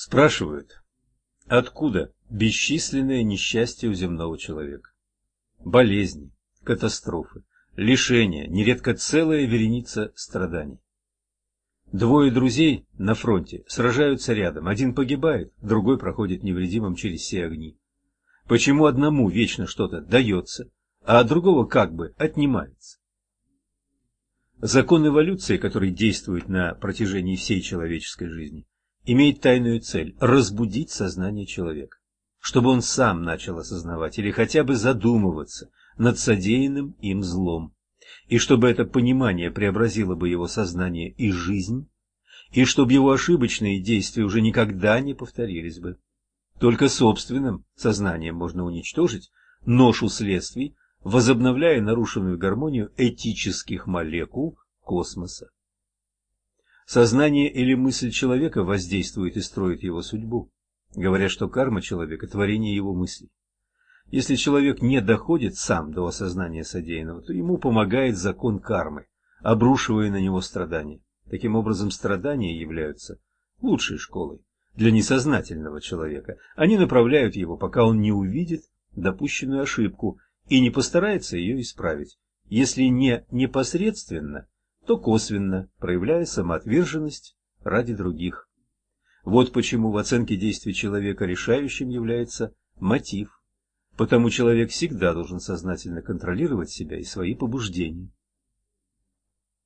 Спрашивают, откуда бесчисленное несчастье у земного человека? Болезни, катастрофы, лишения, нередко целая вереница страданий. Двое друзей на фронте сражаются рядом, один погибает, другой проходит невредимым через все огни. Почему одному вечно что-то дается, а от другого как бы отнимается? Закон эволюции, который действует на протяжении всей человеческой жизни, имеет тайную цель – разбудить сознание человека, чтобы он сам начал осознавать или хотя бы задумываться над содеянным им злом, и чтобы это понимание преобразило бы его сознание и жизнь, и чтобы его ошибочные действия уже никогда не повторились бы. Только собственным сознанием можно уничтожить ношу следствий, возобновляя нарушенную гармонию этических молекул космоса. Сознание или мысль человека воздействует и строит его судьбу. Говорят, что карма человека – творение его мыслей. Если человек не доходит сам до осознания содеянного, то ему помогает закон кармы, обрушивая на него страдания. Таким образом, страдания являются лучшей школой для несознательного человека. Они направляют его, пока он не увидит допущенную ошибку и не постарается ее исправить. Если не непосредственно, то косвенно, проявляя самоотверженность ради других. Вот почему в оценке действий человека решающим является мотив. Потому человек всегда должен сознательно контролировать себя и свои побуждения.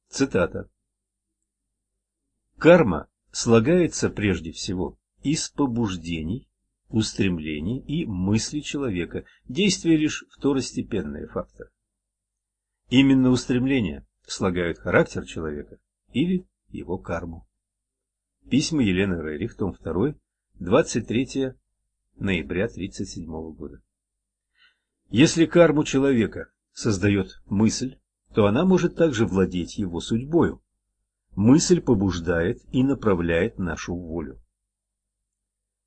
Цитата. Карма слагается прежде всего из побуждений, устремлений и мыслей человека, действия лишь второстепенные факторы. Именно устремления слагают характер человека или его карму. Письма Елены Рерих, том 2, 23 ноября 1937 года. Если карму человека создает мысль, то она может также владеть его судьбою. Мысль побуждает и направляет нашу волю.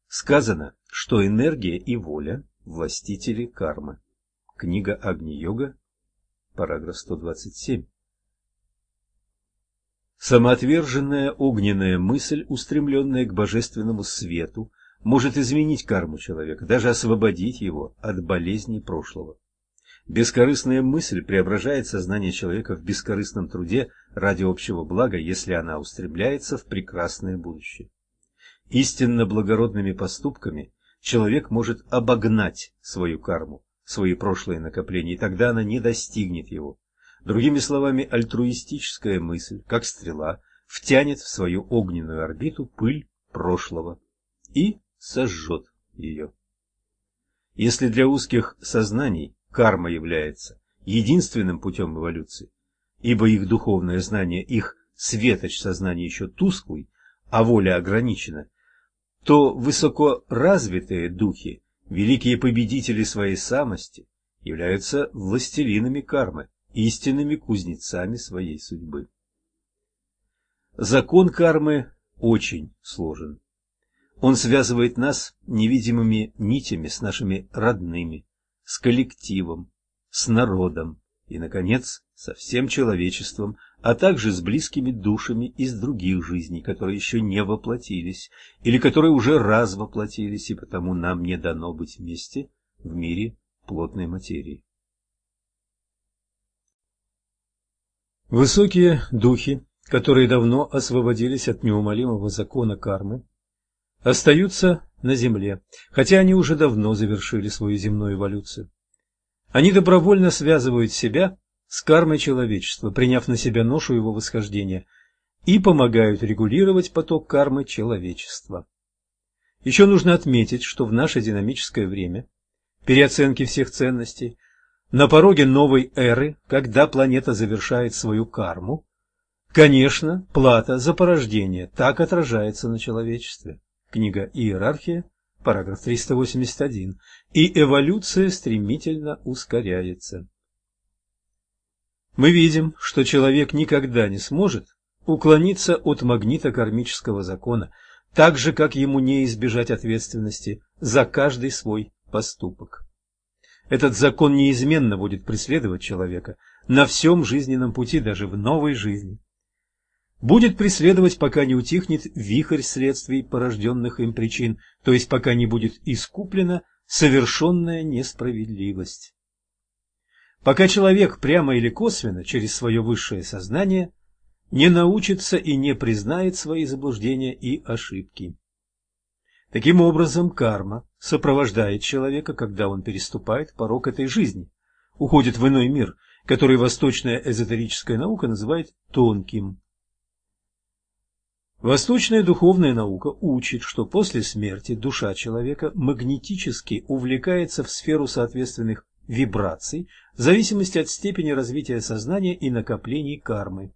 Сказано, что энергия и воля – властители кармы. Книга Агни-йога, параграф 127. Самоотверженная огненная мысль, устремленная к божественному свету, может изменить карму человека, даже освободить его от болезней прошлого. Бескорыстная мысль преображает сознание человека в бескорыстном труде ради общего блага, если она устремляется в прекрасное будущее. Истинно благородными поступками человек может обогнать свою карму, свои прошлые накопления, и тогда она не достигнет его. Другими словами, альтруистическая мысль, как стрела, втянет в свою огненную орбиту пыль прошлого и сожжет ее. Если для узких сознаний карма является единственным путем эволюции, ибо их духовное знание, их светоч сознания еще тусклый, а воля ограничена, то высокоразвитые духи, великие победители своей самости, являются властелинами кармы, истинными кузнецами своей судьбы. Закон кармы очень сложен. Он связывает нас невидимыми нитями с нашими родными, с коллективом, с народом и, наконец, со всем человечеством, а также с близкими душами из других жизней, которые еще не воплотились, или которые уже раз воплотились, и потому нам не дано быть вместе в мире плотной материи. Высокие духи, которые давно освободились от неумолимого закона кармы, остаются на земле, хотя они уже давно завершили свою земную эволюцию. Они добровольно связывают себя с кармой человечества, приняв на себя ношу его восхождения, и помогают регулировать поток кармы человечества. Еще нужно отметить, что в наше динамическое время переоценки всех ценностей на пороге новой эры, когда планета завершает свою карму, конечно, плата за порождение так отражается на человечестве. Книга «Иерархия», параграф 381, и эволюция стремительно ускоряется. Мы видим, что человек никогда не сможет уклониться от магнита кармического закона, так же, как ему не избежать ответственности за каждый свой поступок. Этот закон неизменно будет преследовать человека на всем жизненном пути, даже в новой жизни. будет преследовать, пока не утихнет вихрь следствий, порожденных им причин, то есть пока не будет искуплена совершенная несправедливость. Пока человек прямо или косвенно через свое высшее сознание не научится и не признает свои заблуждения и ошибки. Таким образом, карма сопровождает человека, когда он переступает порог этой жизни, уходит в иной мир, который восточная эзотерическая наука называет тонким. Восточная духовная наука учит, что после смерти душа человека магнетически увлекается в сферу соответственных вибраций в зависимости от степени развития сознания и накоплений кармы.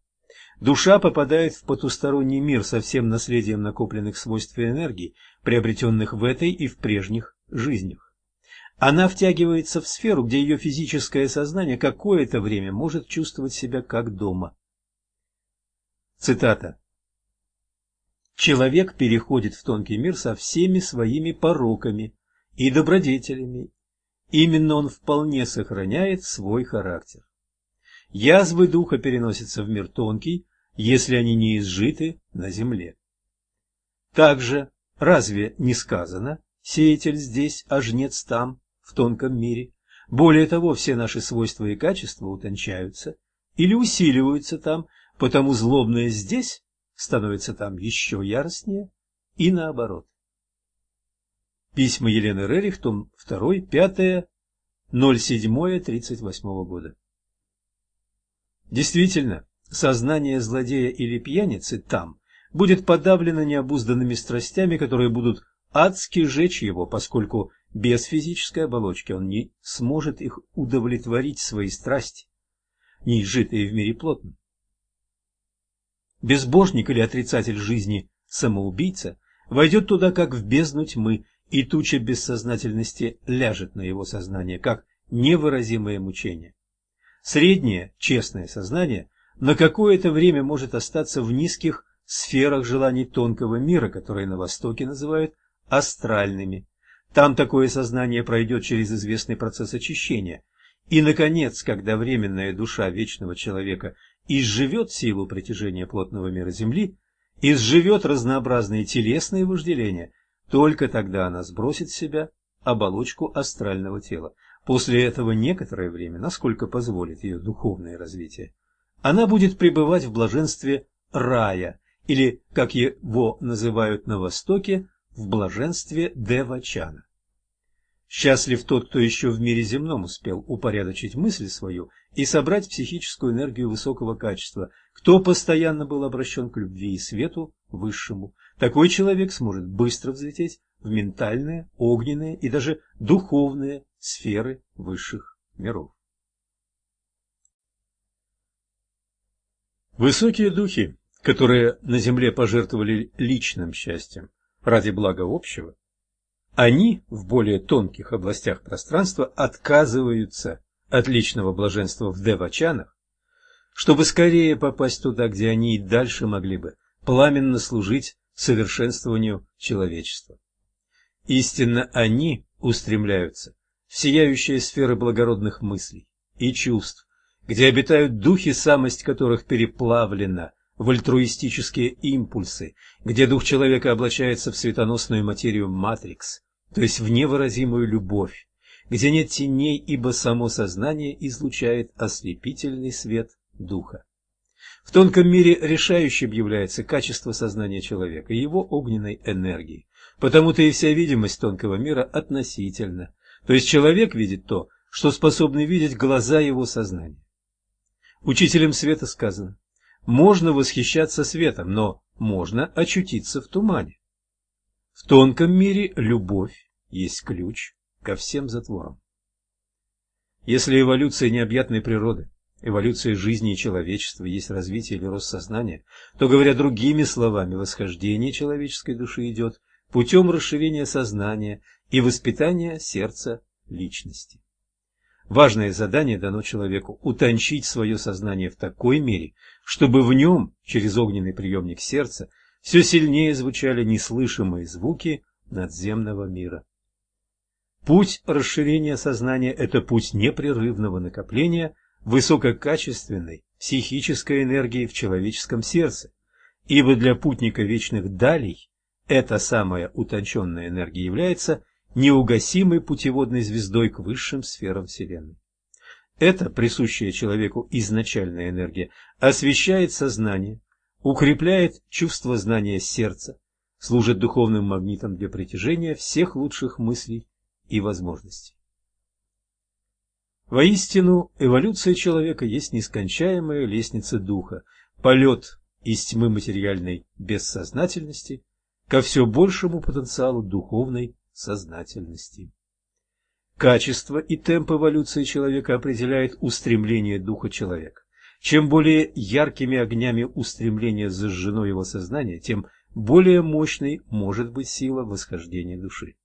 Душа попадает в потусторонний мир со всем наследием накопленных свойств и энергий, приобретенных в этой и в прежних жизнях. Она втягивается в сферу, где ее физическое сознание какое-то время может чувствовать себя как дома. Цитата. Человек переходит в тонкий мир со всеми своими пороками и добродетелями. Именно он вполне сохраняет свой характер. Язвы духа переносятся в мир тонкий, если они не изжиты на земле. Также, разве не сказано, сеятель здесь, а жнец там, в тонком мире? Более того, все наши свойства и качества утончаются или усиливаются там, потому злобное здесь становится там еще яростнее, и наоборот. Письма Елены Рерих, том 2, 5, 07, 38 года. Действительно, сознание злодея или пьяницы там будет подавлено необузданными страстями, которые будут адски жечь его, поскольку без физической оболочки он не сможет их удовлетворить свои страсти, не изжитые в мире плотно. Безбожник или отрицатель жизни самоубийца войдет туда, как в бездну тьмы, и туча бессознательности ляжет на его сознание, как невыразимое мучение. Среднее, честное сознание на какое-то время может остаться в низких сферах желаний тонкого мира, которые на Востоке называют астральными. Там такое сознание пройдет через известный процесс очищения. И, наконец, когда временная душа вечного человека изживет силу притяжения плотного мира Земли, изживет разнообразные телесные вожделения, только тогда она сбросит с себя оболочку астрального тела. После этого некоторое время, насколько позволит ее духовное развитие, она будет пребывать в блаженстве рая, или, как его называют на Востоке, в блаженстве Девачана. Счастлив тот, кто еще в мире земном успел упорядочить мысль свою и собрать психическую энергию высокого качества, кто постоянно был обращен к любви и свету высшему. Такой человек сможет быстро взлететь в ментальные, огненные и даже духовные сферы высших миров. Высокие духи, которые на земле пожертвовали личным счастьем ради блага общего, они в более тонких областях пространства отказываются от личного блаженства в девачанах, чтобы скорее попасть туда, где они и дальше могли бы пламенно служить совершенствованию человечества. Истинно они устремляются в сияющие сферы благородных мыслей и чувств, где обитают духи, самость которых переплавлена в альтруистические импульсы, где дух человека облачается в светоносную материю матрикс, то есть в невыразимую любовь, где нет теней, ибо само сознание излучает ослепительный свет духа. В тонком мире решающим является качество сознания человека и его огненной энергии. Потому-то и вся видимость тонкого мира относительна. То есть человек видит то, что способны видеть глаза его сознания. Учителем света сказано, можно восхищаться светом, но можно очутиться в тумане. В тонком мире любовь есть ключ ко всем затворам. Если эволюция необъятной природы, эволюция жизни и человечества есть развитие или рост сознания, то, говоря другими словами, восхождение человеческой души идет путем расширения сознания и воспитания сердца личности. Важное задание дано человеку – утончить свое сознание в такой мере, чтобы в нем, через огненный приемник сердца, все сильнее звучали неслышимые звуки надземного мира. Путь расширения сознания – это путь непрерывного накопления высококачественной психической энергии в человеческом сердце, ибо для путника вечных далей эта самая утонченная энергия является неугасимой путеводной звездой к высшим сферам Вселенной. Эта присущая человеку изначальная энергия освещает сознание, укрепляет чувство знания сердца, служит духовным магнитом для притяжения всех лучших мыслей и возможностей. Воистину, эволюция человека есть нескончаемая лестница духа, полет из тьмы материальной бессознательности ко все большему потенциалу духовной сознательности. Качество и темп эволюции человека определяет устремление духа человека. Чем более яркими огнями устремления зажжено его сознание, тем более мощной может быть сила восхождения души.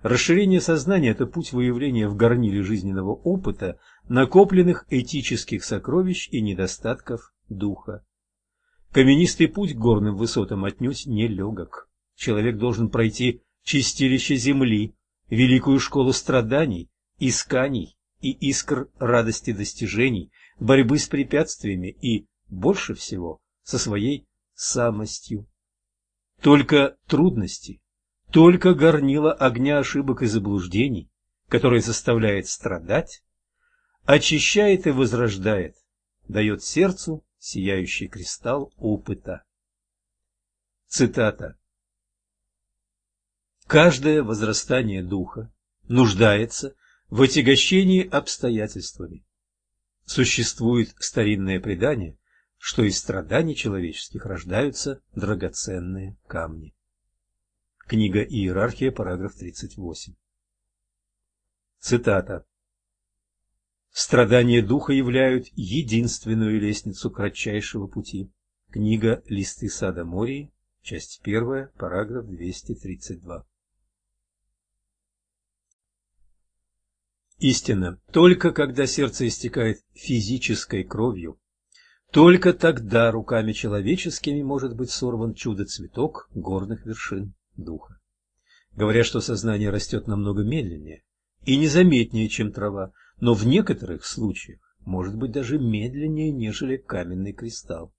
Расширение сознания – это путь выявления в горниле жизненного опыта накопленных этических сокровищ и недостатков духа. Каменистый путь к горным высотам отнюдь не легок. Человек должен пройти чистилище земли, великую школу страданий, исканий и искр радости достижений, борьбы с препятствиями и, больше всего, со своей самостью. Только трудности, только горнило огня ошибок и заблуждений, который заставляет страдать, очищает и возрождает, дает сердцу сияющий кристалл опыта. Цитата. Каждое возрастание духа нуждается в отягощении обстоятельствами. Существует старинное предание, что из страданий человеческих рождаются драгоценные камни. Книга «Иерархия», параграф 38. Цитата. Страдания духа являют единственную лестницу кратчайшего пути. Книга «Листы сада Мории», часть 1, параграф 232. Истина, только когда сердце истекает физической кровью, только тогда руками человеческими может быть сорван чудо-цветок горных вершин духа. Говорят, что сознание растет намного медленнее и незаметнее, чем трава, но в некоторых случаях может быть даже медленнее, нежели каменный кристалл.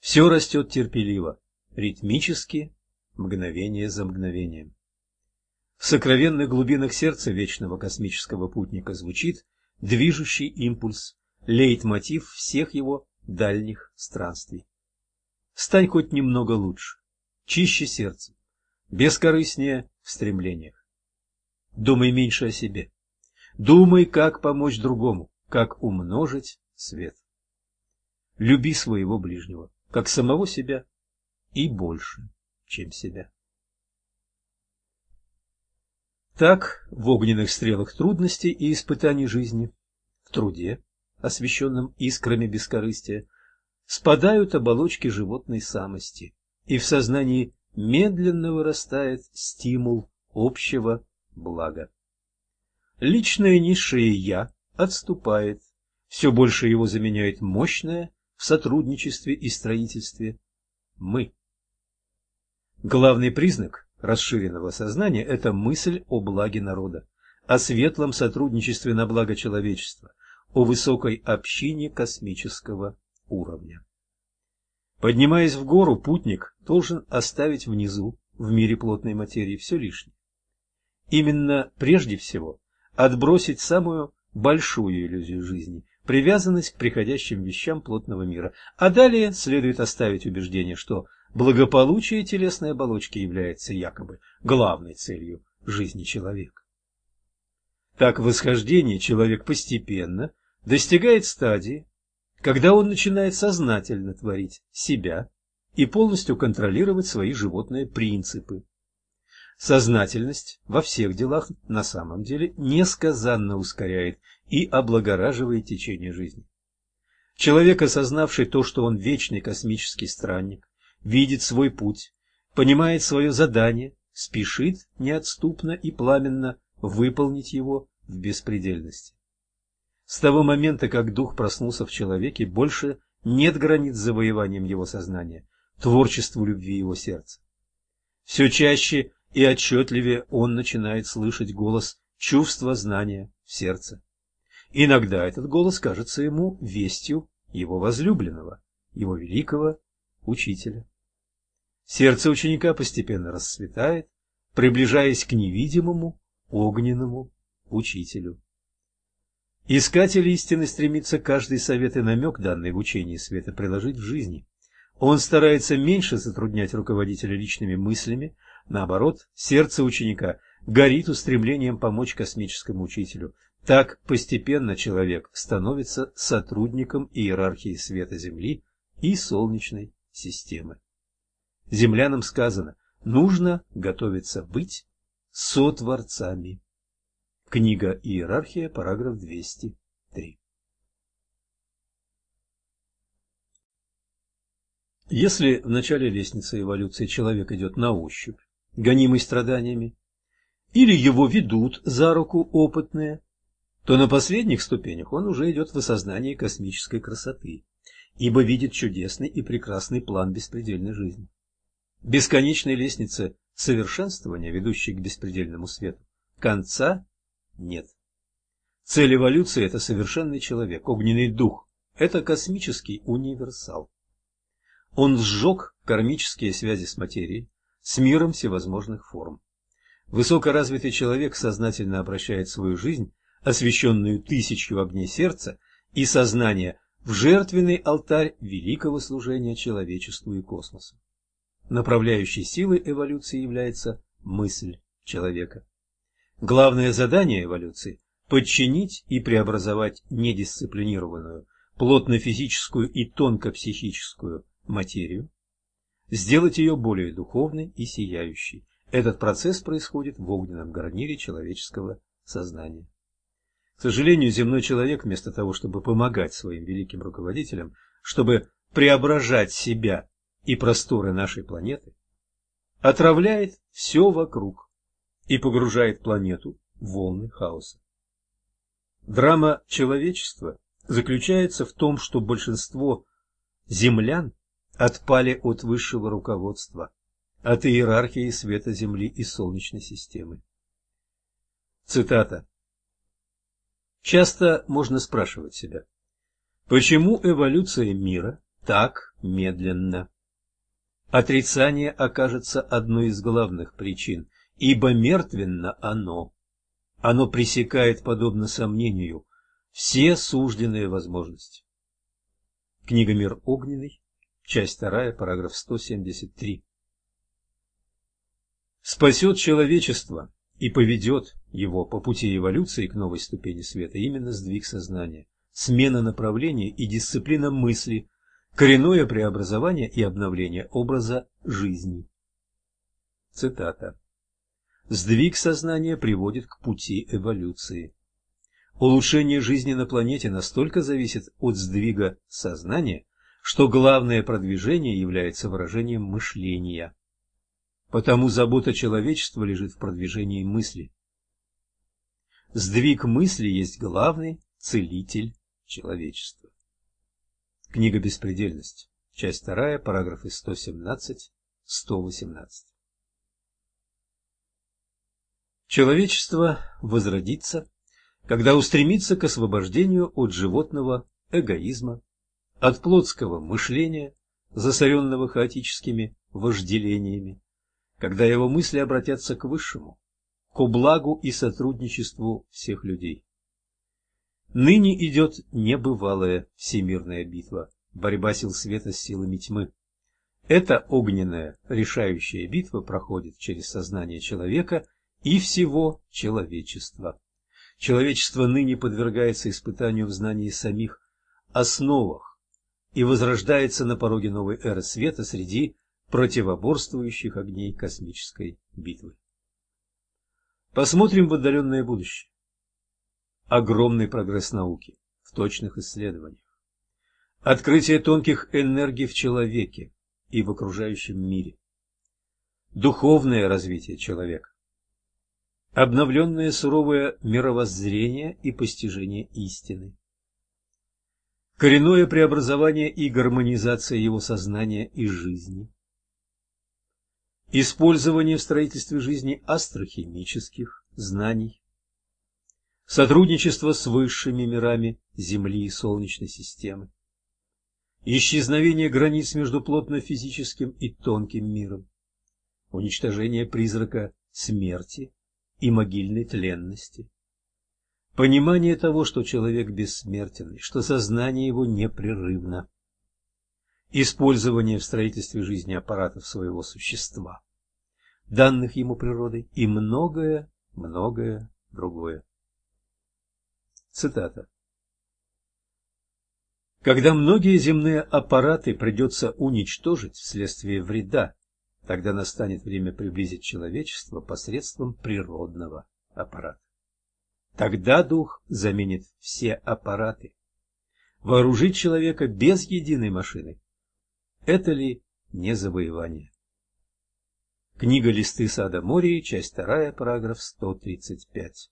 Все растет терпеливо, ритмически, мгновение за мгновением. В сокровенных глубинах сердца вечного космического путника звучит движущий импульс, лейтмотив всех его дальних странствий. Стань хоть немного лучше, чище сердце, бескорыстнее в стремлениях. Думай меньше о себе. Думай, как помочь другому, как умножить свет. Люби своего ближнего, как самого себя и больше, чем себя. Так, в огненных стрелах трудностей и испытаний жизни, в труде, освещенном искрами бескорыстия, спадают оболочки животной самости, и в сознании медленно вырастает стимул общего блага. Личное низшее «я» отступает, все больше его заменяет мощное в сотрудничестве и строительстве «мы». Главный признак расширенного сознания – это мысль о благе народа, о светлом сотрудничестве на благо человечества, о высокой общине космического уровня. Поднимаясь в гору, путник должен оставить внизу, в мире плотной материи, все лишнее. Именно прежде всего отбросить самую большую иллюзию жизни – привязанность к приходящим вещам плотного мира, а далее следует оставить убеждение, что благополучие телесной оболочки является якобы главной целью жизни человека. Так в восхождении человек постепенно достигает стадии, когда он начинает сознательно творить себя и полностью контролировать свои животные принципы. Сознательность во всех делах на самом деле несказанно ускоряет и облагораживает течение жизни. Человек, осознавший то, что он вечный космический странник, видит свой путь, понимает свое задание, спешит неотступно и пламенно выполнить его в беспредельности. С того момента, как дух проснулся в человеке, больше нет границ завоеванием его сознания, творчеству любви его сердца. Все чаще и отчетливее он начинает слышать голос чувства знания в сердце. Иногда этот голос кажется ему вестью его возлюбленного, его великого учителя. Сердце ученика постепенно расцветает, приближаясь к невидимому огненному учителю. Искатель истины стремится каждый совет и намек, данный в учении света, приложить в жизни. Он старается меньше затруднять руководителя личными мыслями, наоборот, сердце ученика горит устремлением помочь космическому учителю. Так постепенно человек становится сотрудником иерархии света Земли и Солнечной системы. Землянам сказано, нужно готовиться быть сотворцами. Книга «Иерархия», параграф 203. Если в начале лестницы эволюции человек идет на ощупь, гонимый страданиями, или его ведут за руку опытные, то на последних ступенях он уже идет в осознании космической красоты, ибо видит чудесный и прекрасный план беспредельной жизни. Бесконечной лестнице совершенствования, ведущей к беспредельному свету, конца нет. Цель эволюции – это совершенный человек, огненный дух, это космический универсал. Он сжег кармические связи с материей, с миром всевозможных форм. Высокоразвитый человек сознательно обращает свою жизнь, освященную тысячью огней сердца и сознания, в жертвенный алтарь великого служения человечеству и космосу. Направляющей силой эволюции является мысль человека. Главное задание эволюции – подчинить и преобразовать недисциплинированную, плотно-физическую и тонко-психическую материю, сделать ее более духовной и сияющей. Этот процесс происходит в огненном гарнире человеческого сознания. К сожалению, земной человек вместо того, чтобы помогать своим великим руководителям, чтобы преображать себя и просторы нашей планеты, отравляет все вокруг и погружает планету в волны хаоса. Драма человечества заключается в том, что большинство землян отпали от высшего руководства, от иерархии света Земли и Солнечной системы. Цитата. Часто можно спрашивать себя, почему эволюция мира так медленна? Отрицание окажется одной из главных причин, ибо мертвенно оно. Оно пресекает, подобно сомнению, все сужденные возможности. Книга «Мир огненный», часть 2, параграф 173. Спасет человечество и поведет его по пути эволюции к новой ступени света именно сдвиг сознания, смена направления и дисциплина мысли, коренное преобразование и обновление образа жизни. Цитата. Сдвиг сознания приводит к пути эволюции. Улучшение жизни на планете настолько зависит от сдвига сознания, что главное продвижение является выражением мышления. Потому забота человечества лежит в продвижении мысли. Сдвиг мысли есть главный целитель человечества. Книга «Беспредельность», часть 2, параграфы 117-118. Человечество возродится, когда устремится к освобождению от животного эгоизма, от плотского мышления, засоренного хаотическими вожделениями, когда его мысли обратятся к высшему, к благу и сотрудничеству всех людей. Ныне идет небывалая всемирная битва, борьба сил света с силами тьмы. Эта огненная решающая битва проходит через сознание человека и всего человечества. Человечество ныне подвергается испытанию в знании самих основах и возрождается на пороге новой эры света среди противоборствующих огней космической битвы. Посмотрим в отдаленное будущее. Огромный прогресс науки в точных исследованиях, открытие тонких энергий в человеке и в окружающем мире, духовное развитие человека, обновленное суровое мировоззрение и постижение истины, коренное преобразование и гармонизация его сознания и жизни, использование в строительстве жизни астрохимических знаний, сотрудничество с высшими мирами Земли и Солнечной системы, исчезновение границ между плотно-физическим и тонким миром, уничтожение призрака смерти и могильной тленности, понимание того, что человек бессмертен, что сознание его непрерывно, использование в строительстве жизни аппаратов своего существа, данных ему природой и многое, многое другое. Цитата. Когда многие земные аппараты придется уничтожить вследствие вреда, тогда настанет время приблизить человечество посредством природного аппарата. Тогда дух заменит все аппараты. Вооружить человека без единой машины – это ли не завоевание? Книга «Листы сада Мории», часть 2, параграф 135.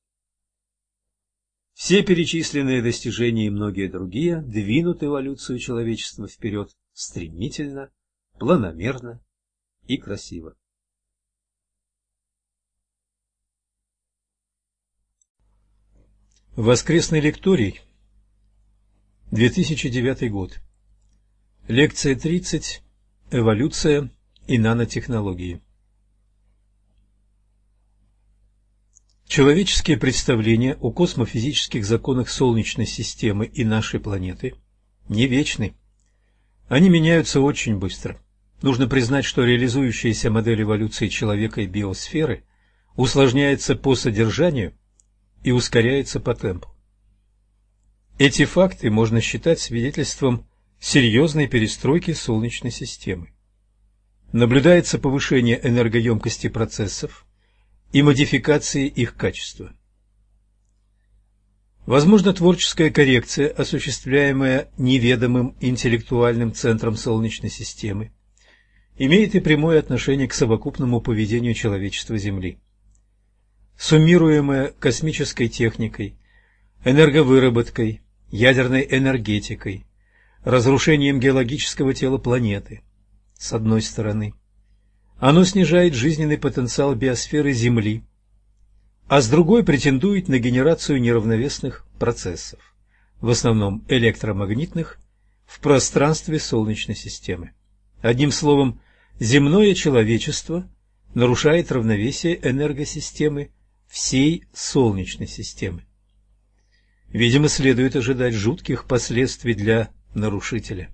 Все перечисленные достижения и многие другие двинут эволюцию человечества вперед стремительно, планомерно и красиво. Воскресный лекторий, 2009 год. Лекция 30. Эволюция и нанотехнологии. Человеческие представления о космофизических законах Солнечной системы и нашей планеты не вечны. Они меняются очень быстро. Нужно признать, что реализующаяся модель эволюции человека и биосферы усложняется по содержанию и ускоряется по темпу. Эти факты можно считать свидетельством серьезной перестройки Солнечной системы. Наблюдается повышение энергоемкости процессов, и модификации их качества. Возможно, творческая коррекция, осуществляемая неведомым интеллектуальным центром Солнечной системы, имеет и прямое отношение к совокупному поведению человечества Земли. Суммируемая космической техникой, энерговыработкой, ядерной энергетикой, разрушением геологического тела планеты, с одной стороны – оно снижает жизненный потенциал биосферы Земли, а с другой претендует на генерацию неравновесных процессов, в основном электромагнитных, в пространстве Солнечной системы. Одним словом, земное человечество нарушает равновесие энергосистемы всей Солнечной системы. Видимо, следует ожидать жутких последствий для нарушителя.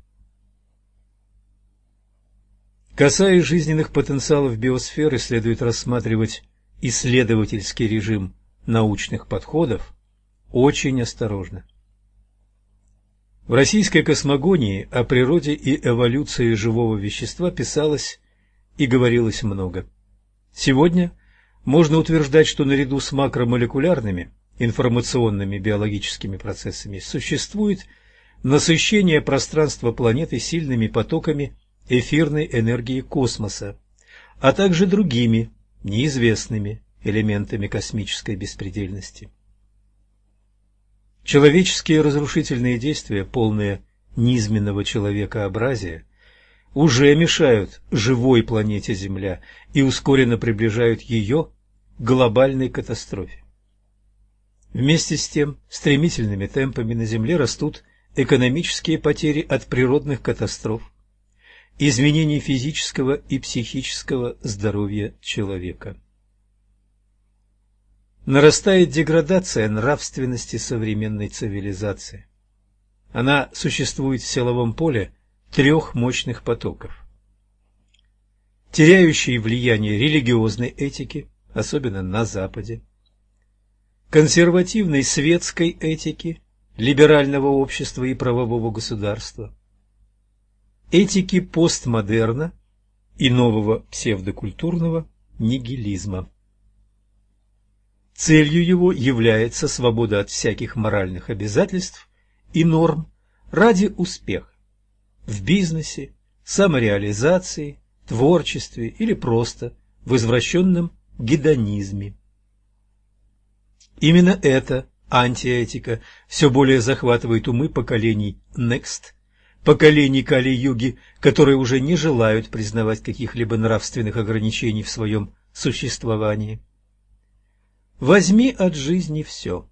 Касаясь жизненных потенциалов биосферы, следует рассматривать исследовательский режим научных подходов очень осторожно. В российской космогонии о природе и эволюции живого вещества писалось и говорилось много. Сегодня можно утверждать, что наряду с макромолекулярными информационными биологическими процессами существует насыщение пространства планеты сильными потоками эфирной энергии космоса, а также другими неизвестными элементами космической беспредельности. Человеческие разрушительные действия, полные низменного человекообразия, уже мешают живой планете Земля и ускоренно приближают ее к глобальной катастрофе. Вместе с тем, стремительными темпами на Земле растут экономические потери от природных катастроф, изменений физического и психического здоровья человека. Нарастает деградация нравственности современной цивилизации. Она существует в силовом поле трех мощных потоков. Теряющие влияние религиозной этики, особенно на Западе, консервативной светской этики, либерального общества и правового государства, этики постмодерна и нового псевдокультурного нигилизма. Целью его является свобода от всяких моральных обязательств и норм ради успеха в бизнесе, самореализации, творчестве или просто в извращенном гедонизме. Именно эта антиэтика все более захватывает умы поколений Next поколений Кали-Юги, которые уже не желают признавать каких-либо нравственных ограничений в своем существовании. Возьми от жизни все.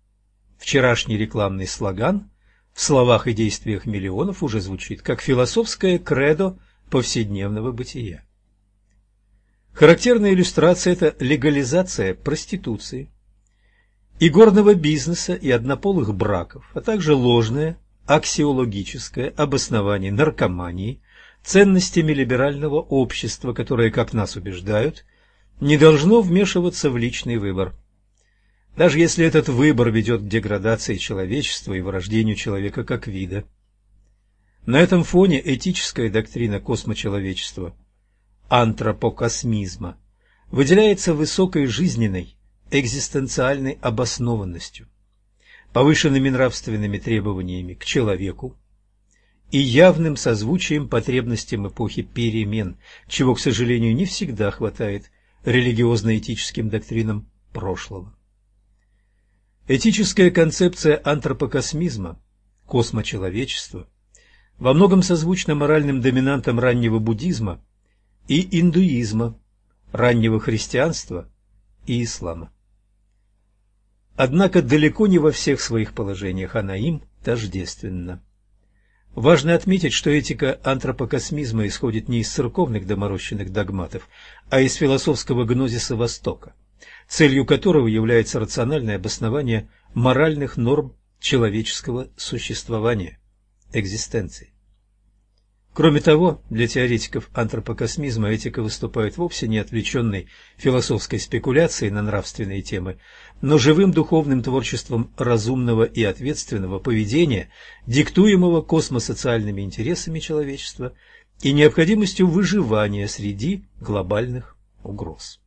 Вчерашний рекламный слоган в словах и действиях миллионов уже звучит как философское кредо повседневного бытия. Характерная иллюстрация – это легализация проституции, и горного бизнеса, и однополых браков, а также ложное аксиологическое обоснование наркомании, ценностями либерального общества, которое, как нас убеждают, не должно вмешиваться в личный выбор. Даже если этот выбор ведет к деградации человечества и вырождению человека как вида. На этом фоне этическая доктрина космочеловечества, антропокосмизма, выделяется высокой жизненной, экзистенциальной обоснованностью, повышенными нравственными требованиями к человеку и явным созвучием потребностям эпохи перемен, чего, к сожалению, не всегда хватает религиозно-этическим доктринам прошлого. Этическая концепция антропокосмизма, космочеловечества, во многом созвучна моральным доминантам раннего буддизма и индуизма, раннего христианства и ислама. Однако далеко не во всех своих положениях она им тождественна. Важно отметить, что этика антропокосмизма исходит не из церковных доморощенных догматов, а из философского гнозиса Востока, целью которого является рациональное обоснование моральных норм человеческого существования, экзистенции. Кроме того, для теоретиков антропокосмизма этика выступает вовсе не отвлеченной философской спекуляцией на нравственные темы, но живым духовным творчеством разумного и ответственного поведения, диктуемого космосоциальными интересами человечества и необходимостью выживания среди глобальных угроз.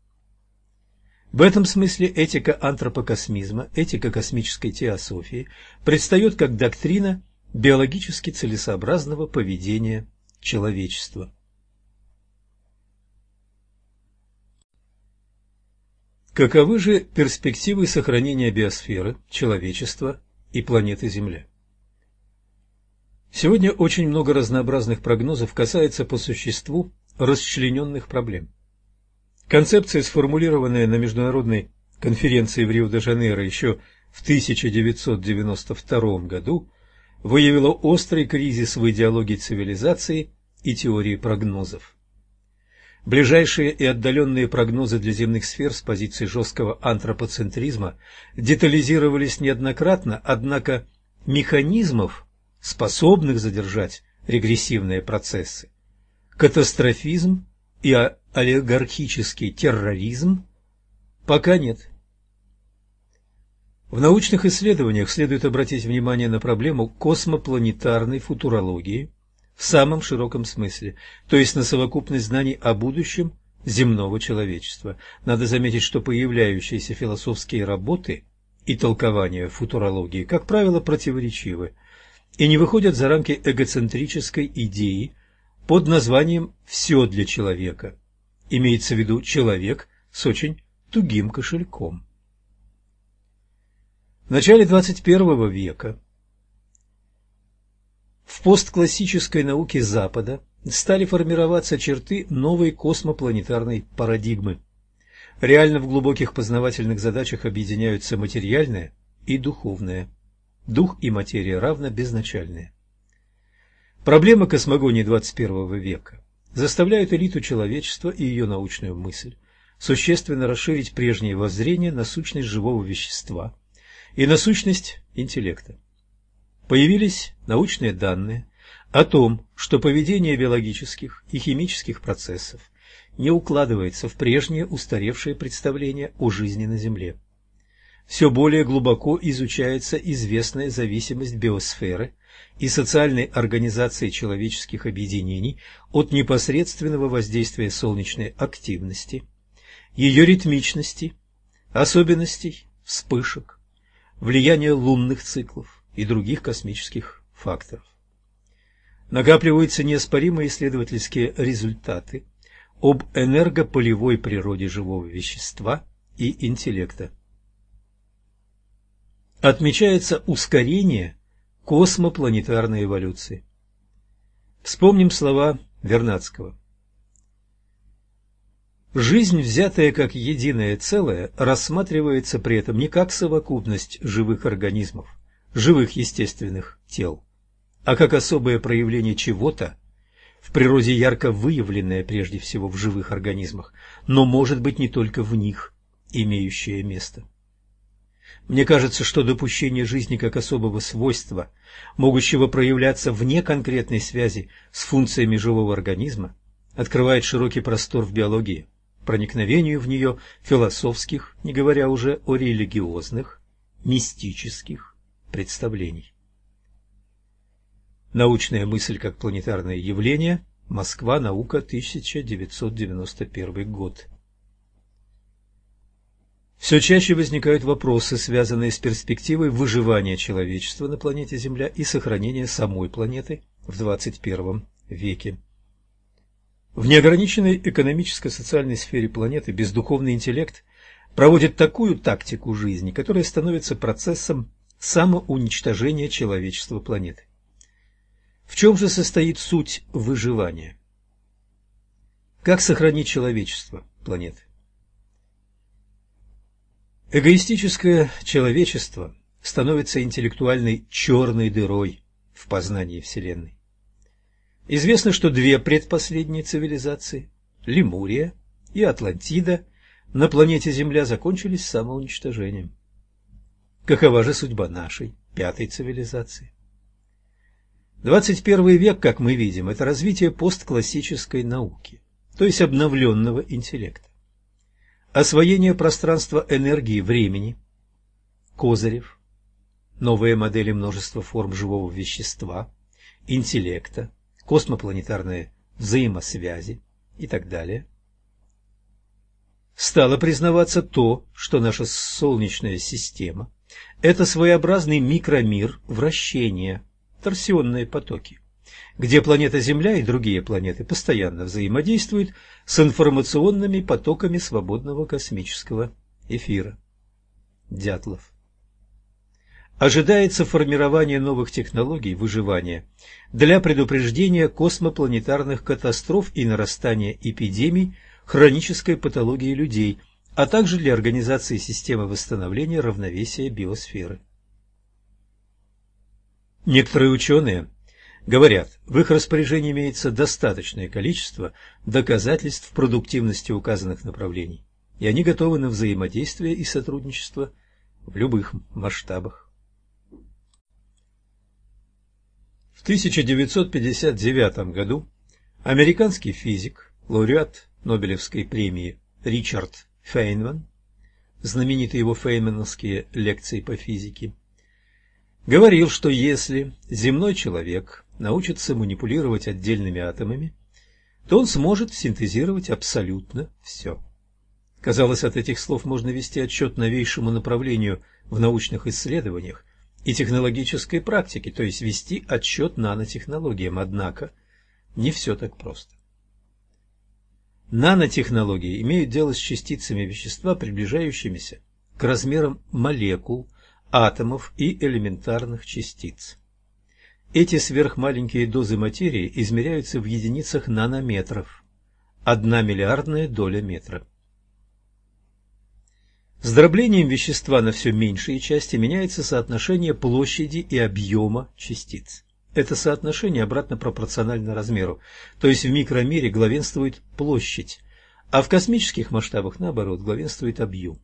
В этом смысле этика антропокосмизма, этика космической теософии предстает как доктрина биологически целесообразного поведения человечества. Каковы же перспективы сохранения биосферы, человечества и планеты Земля? Сегодня очень много разнообразных прогнозов касается по существу расчлененных проблем. Концепция, сформулированная на международной конференции в Рио-де-Жанейро еще в 1992 году, выявила острый кризис в идеологии цивилизации и теории прогнозов. Ближайшие и отдаленные прогнозы для земных сфер с позиции жесткого антропоцентризма детализировались неоднократно, однако механизмов, способных задержать регрессивные процессы, катастрофизм и олигархический терроризм пока нет. В научных исследованиях следует обратить внимание на проблему космопланетарной футурологии в самом широком смысле, то есть на совокупность знаний о будущем земного человечества. Надо заметить, что появляющиеся философские работы и толкования футурологии, как правило, противоречивы и не выходят за рамки эгоцентрической идеи под названием «все для человека». Имеется в виду человек с очень тугим кошельком. В начале XXI века в постклассической науке Запада стали формироваться черты новой космопланетарной парадигмы. Реально в глубоких познавательных задачах объединяются материальное и духовное. Дух и материя равно безначальные. Проблема космогонии XXI века заставляют элиту человечества и ее научную мысль существенно расширить прежние воззрения на сущность живого вещества – и на сущность интеллекта. Появились научные данные о том, что поведение биологических и химических процессов не укладывается в прежние устаревшие представления о жизни на Земле. Все более глубоко изучается известная зависимость биосферы и социальной организации человеческих объединений от непосредственного воздействия солнечной активности, ее ритмичности, особенностей вспышек, влияние лунных циклов и других космических факторов. Накапливаются неоспоримые исследовательские результаты об энергополевой природе живого вещества и интеллекта. Отмечается ускорение космопланетарной эволюции. Вспомним слова Вернадского. Жизнь, взятая как единое целое, рассматривается при этом не как совокупность живых организмов, живых естественных тел, а как особое проявление чего-то, в природе ярко выявленное прежде всего в живых организмах, но может быть не только в них, имеющее место. Мне кажется, что допущение жизни как особого свойства, могущего проявляться вне конкретной связи с функциями живого организма, открывает широкий простор в биологии, проникновению в нее философских, не говоря уже о религиозных, мистических представлений. Научная мысль как планетарное явление. Москва. Наука. 1991 год. Все чаще возникают вопросы, связанные с перспективой выживания человечества на планете Земля и сохранения самой планеты в 21 веке. В неограниченной экономическо-социальной сфере планеты бездуховный интеллект проводит такую тактику жизни, которая становится процессом самоуничтожения человечества планеты. В чем же состоит суть выживания? Как сохранить человечество планеты? Эгоистическое человечество становится интеллектуальной черной дырой в познании Вселенной. Известно, что две предпоследние цивилизации – Лемурия и Атлантида – на планете Земля закончились самоуничтожением. Какова же судьба нашей, пятой цивилизации? 21 век, как мы видим, это развитие постклассической науки, то есть обновленного интеллекта. Освоение пространства энергии времени, Козырев, новые модели множества форм живого вещества, интеллекта, космопланетарные взаимосвязи и так далее. Стало признаваться то, что наша Солнечная система – это своеобразный микромир вращения, торсионные потоки где планета Земля и другие планеты постоянно взаимодействуют с информационными потоками свободного космического эфира. Дятлов. Ожидается формирование новых технологий выживания для предупреждения космопланетарных катастроф и нарастания эпидемий хронической патологии людей, а также для организации системы восстановления равновесия биосферы. Некоторые ученые Говорят, в их распоряжении имеется достаточное количество доказательств продуктивности указанных направлений, и они готовы на взаимодействие и сотрудничество в любых масштабах. В 1959 году американский физик, лауреат Нобелевской премии Ричард Фейнман, знаменитые его фейнмановские лекции по физике, говорил, что если земной человек научится манипулировать отдельными атомами, то он сможет синтезировать абсолютно все. Казалось, от этих слов можно вести отчет новейшему направлению в научных исследованиях и технологической практике, то есть вести отчет нанотехнологиям, однако не все так просто. Нанотехнологии имеют дело с частицами вещества, приближающимися к размерам молекул, атомов и элементарных частиц. Эти сверхмаленькие дозы материи измеряются в единицах нанометров, одна миллиардная доля метра. С дроблением вещества на все меньшие части меняется соотношение площади и объема частиц. Это соотношение обратно пропорционально размеру, то есть в микромире главенствует площадь, а в космических масштабах, наоборот, главенствует объем.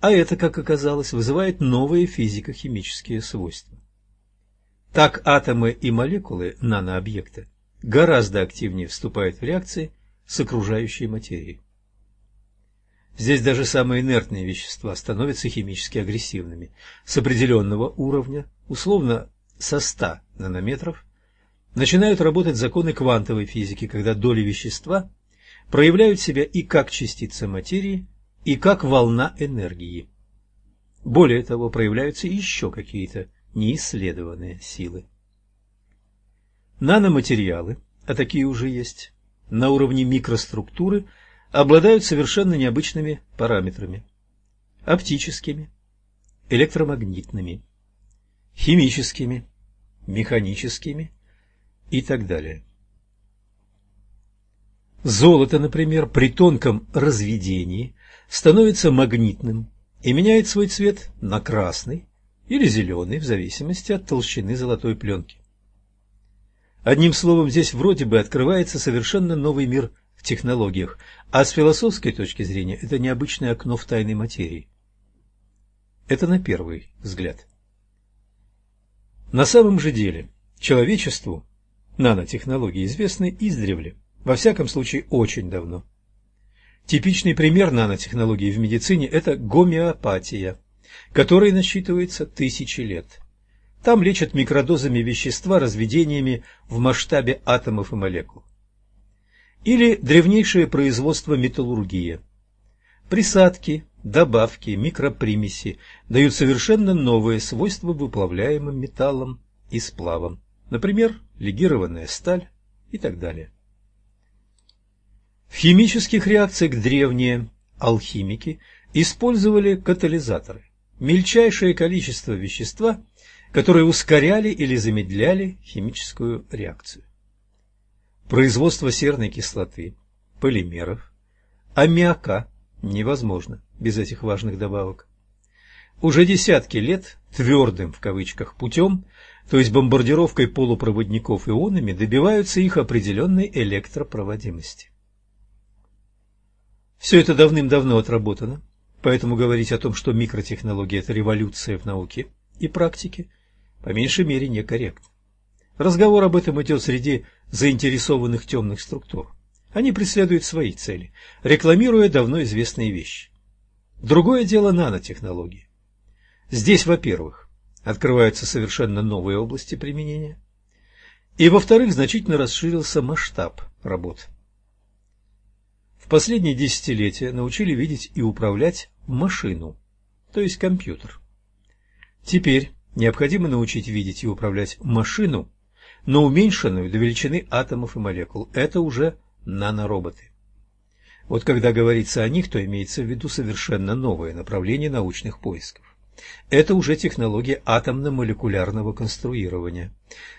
А это, как оказалось, вызывает новые физико-химические свойства. Так атомы и молекулы нанообъекта гораздо активнее вступают в реакции с окружающей материей. Здесь даже самые инертные вещества становятся химически агрессивными. С определенного уровня, условно со 100 нанометров, начинают работать законы квантовой физики, когда доли вещества проявляют себя и как частица материи, и как волна энергии. Более того, проявляются еще какие-то неисследованные силы. Наноматериалы, а такие уже есть, на уровне микроструктуры обладают совершенно необычными параметрами – оптическими, электромагнитными, химическими, механическими и так далее. Золото, например, при тонком разведении становится магнитным и меняет свой цвет на красный или зеленый, в зависимости от толщины золотой пленки. Одним словом, здесь вроде бы открывается совершенно новый мир в технологиях, а с философской точки зрения это необычное окно в тайной материи. Это на первый взгляд. На самом же деле человечеству нанотехнологии известны издревле, во всяком случае очень давно. Типичный пример нанотехнологий в медицине – это гомеопатия, которой насчитывается тысячи лет. Там лечат микродозами вещества разведениями в масштабе атомов и молекул. Или древнейшее производство металлургия. Присадки, добавки, микропримеси дают совершенно новые свойства выплавляемым металлам и сплавам, например, легированная сталь и так далее. В химических реакциях древние алхимики использовали катализаторы, мельчайшее количество вещества, которые ускоряли или замедляли химическую реакцию. Производство серной кислоты, полимеров, аммиака невозможно без этих важных добавок. Уже десятки лет твердым в кавычках путем, то есть бомбардировкой полупроводников ионами, добиваются их определенной электропроводимости. Все это давным-давно отработано, поэтому говорить о том, что микротехнология – это революция в науке и практике, по меньшей мере некорректно. Разговор об этом идет среди заинтересованных темных структур. Они преследуют свои цели, рекламируя давно известные вещи. Другое дело нанотехнологии. Здесь, во-первых, открываются совершенно новые области применения, и, во-вторых, значительно расширился масштаб работ. В последние десятилетия научили видеть и управлять машину, то есть компьютер. Теперь необходимо научить видеть и управлять машину, но уменьшенную до величины атомов и молекул. Это уже нанороботы. Вот когда говорится о них, то имеется в виду совершенно новое направление научных поисков. Это уже технология атомно-молекулярного конструирования.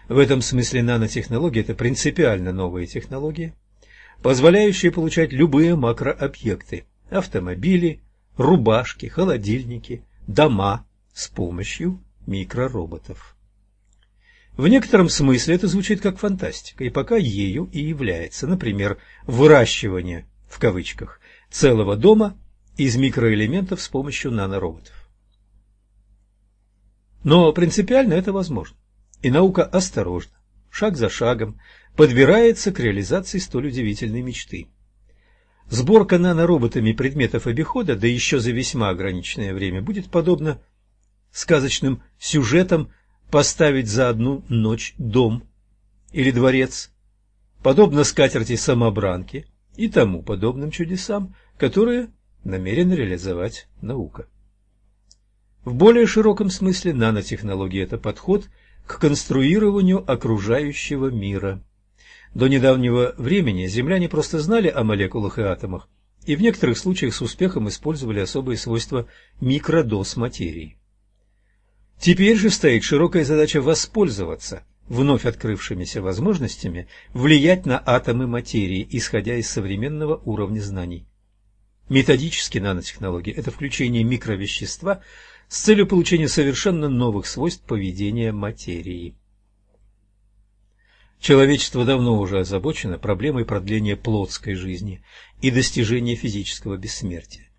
В этом смысле нанотехнология – это принципиально новая технология, позволяющие получать любые макрообъекты – автомобили, рубашки, холодильники, дома с помощью микророботов. В некотором смысле это звучит как фантастика, и пока ею и является, например, выращивание, в кавычках, целого дома из микроэлементов с помощью нанороботов. Но принципиально это возможно, и наука осторожно, шаг за шагом, подбирается к реализации столь удивительной мечты. Сборка нанороботами предметов обихода, да еще за весьма ограниченное время, будет подобна сказочным сюжетам поставить за одну ночь дом или дворец, подобно скатерти самобранки и тому подобным чудесам, которые намерена реализовать наука. В более широком смысле нанотехнология – это подход к конструированию окружающего мира. До недавнего времени земляне просто знали о молекулах и атомах и в некоторых случаях с успехом использовали особые свойства микродоз материи. Теперь же стоит широкая задача воспользоваться вновь открывшимися возможностями влиять на атомы материи, исходя из современного уровня знаний. Методически нанотехнологии – это включение микровещества с целью получения совершенно новых свойств поведения материи. Человечество давно уже озабочено проблемой продления плотской жизни и достижения физического бессмертия.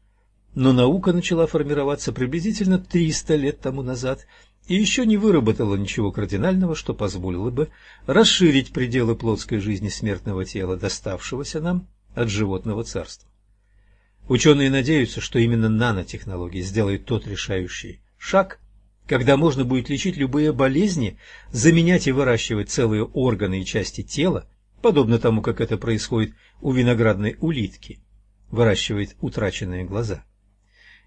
Но наука начала формироваться приблизительно 300 лет тому назад и еще не выработала ничего кардинального, что позволило бы расширить пределы плотской жизни смертного тела, доставшегося нам от животного царства. Ученые надеются, что именно нанотехнологии сделают тот решающий шаг, когда можно будет лечить любые болезни, заменять и выращивать целые органы и части тела, подобно тому, как это происходит у виноградной улитки, выращивает утраченные глаза,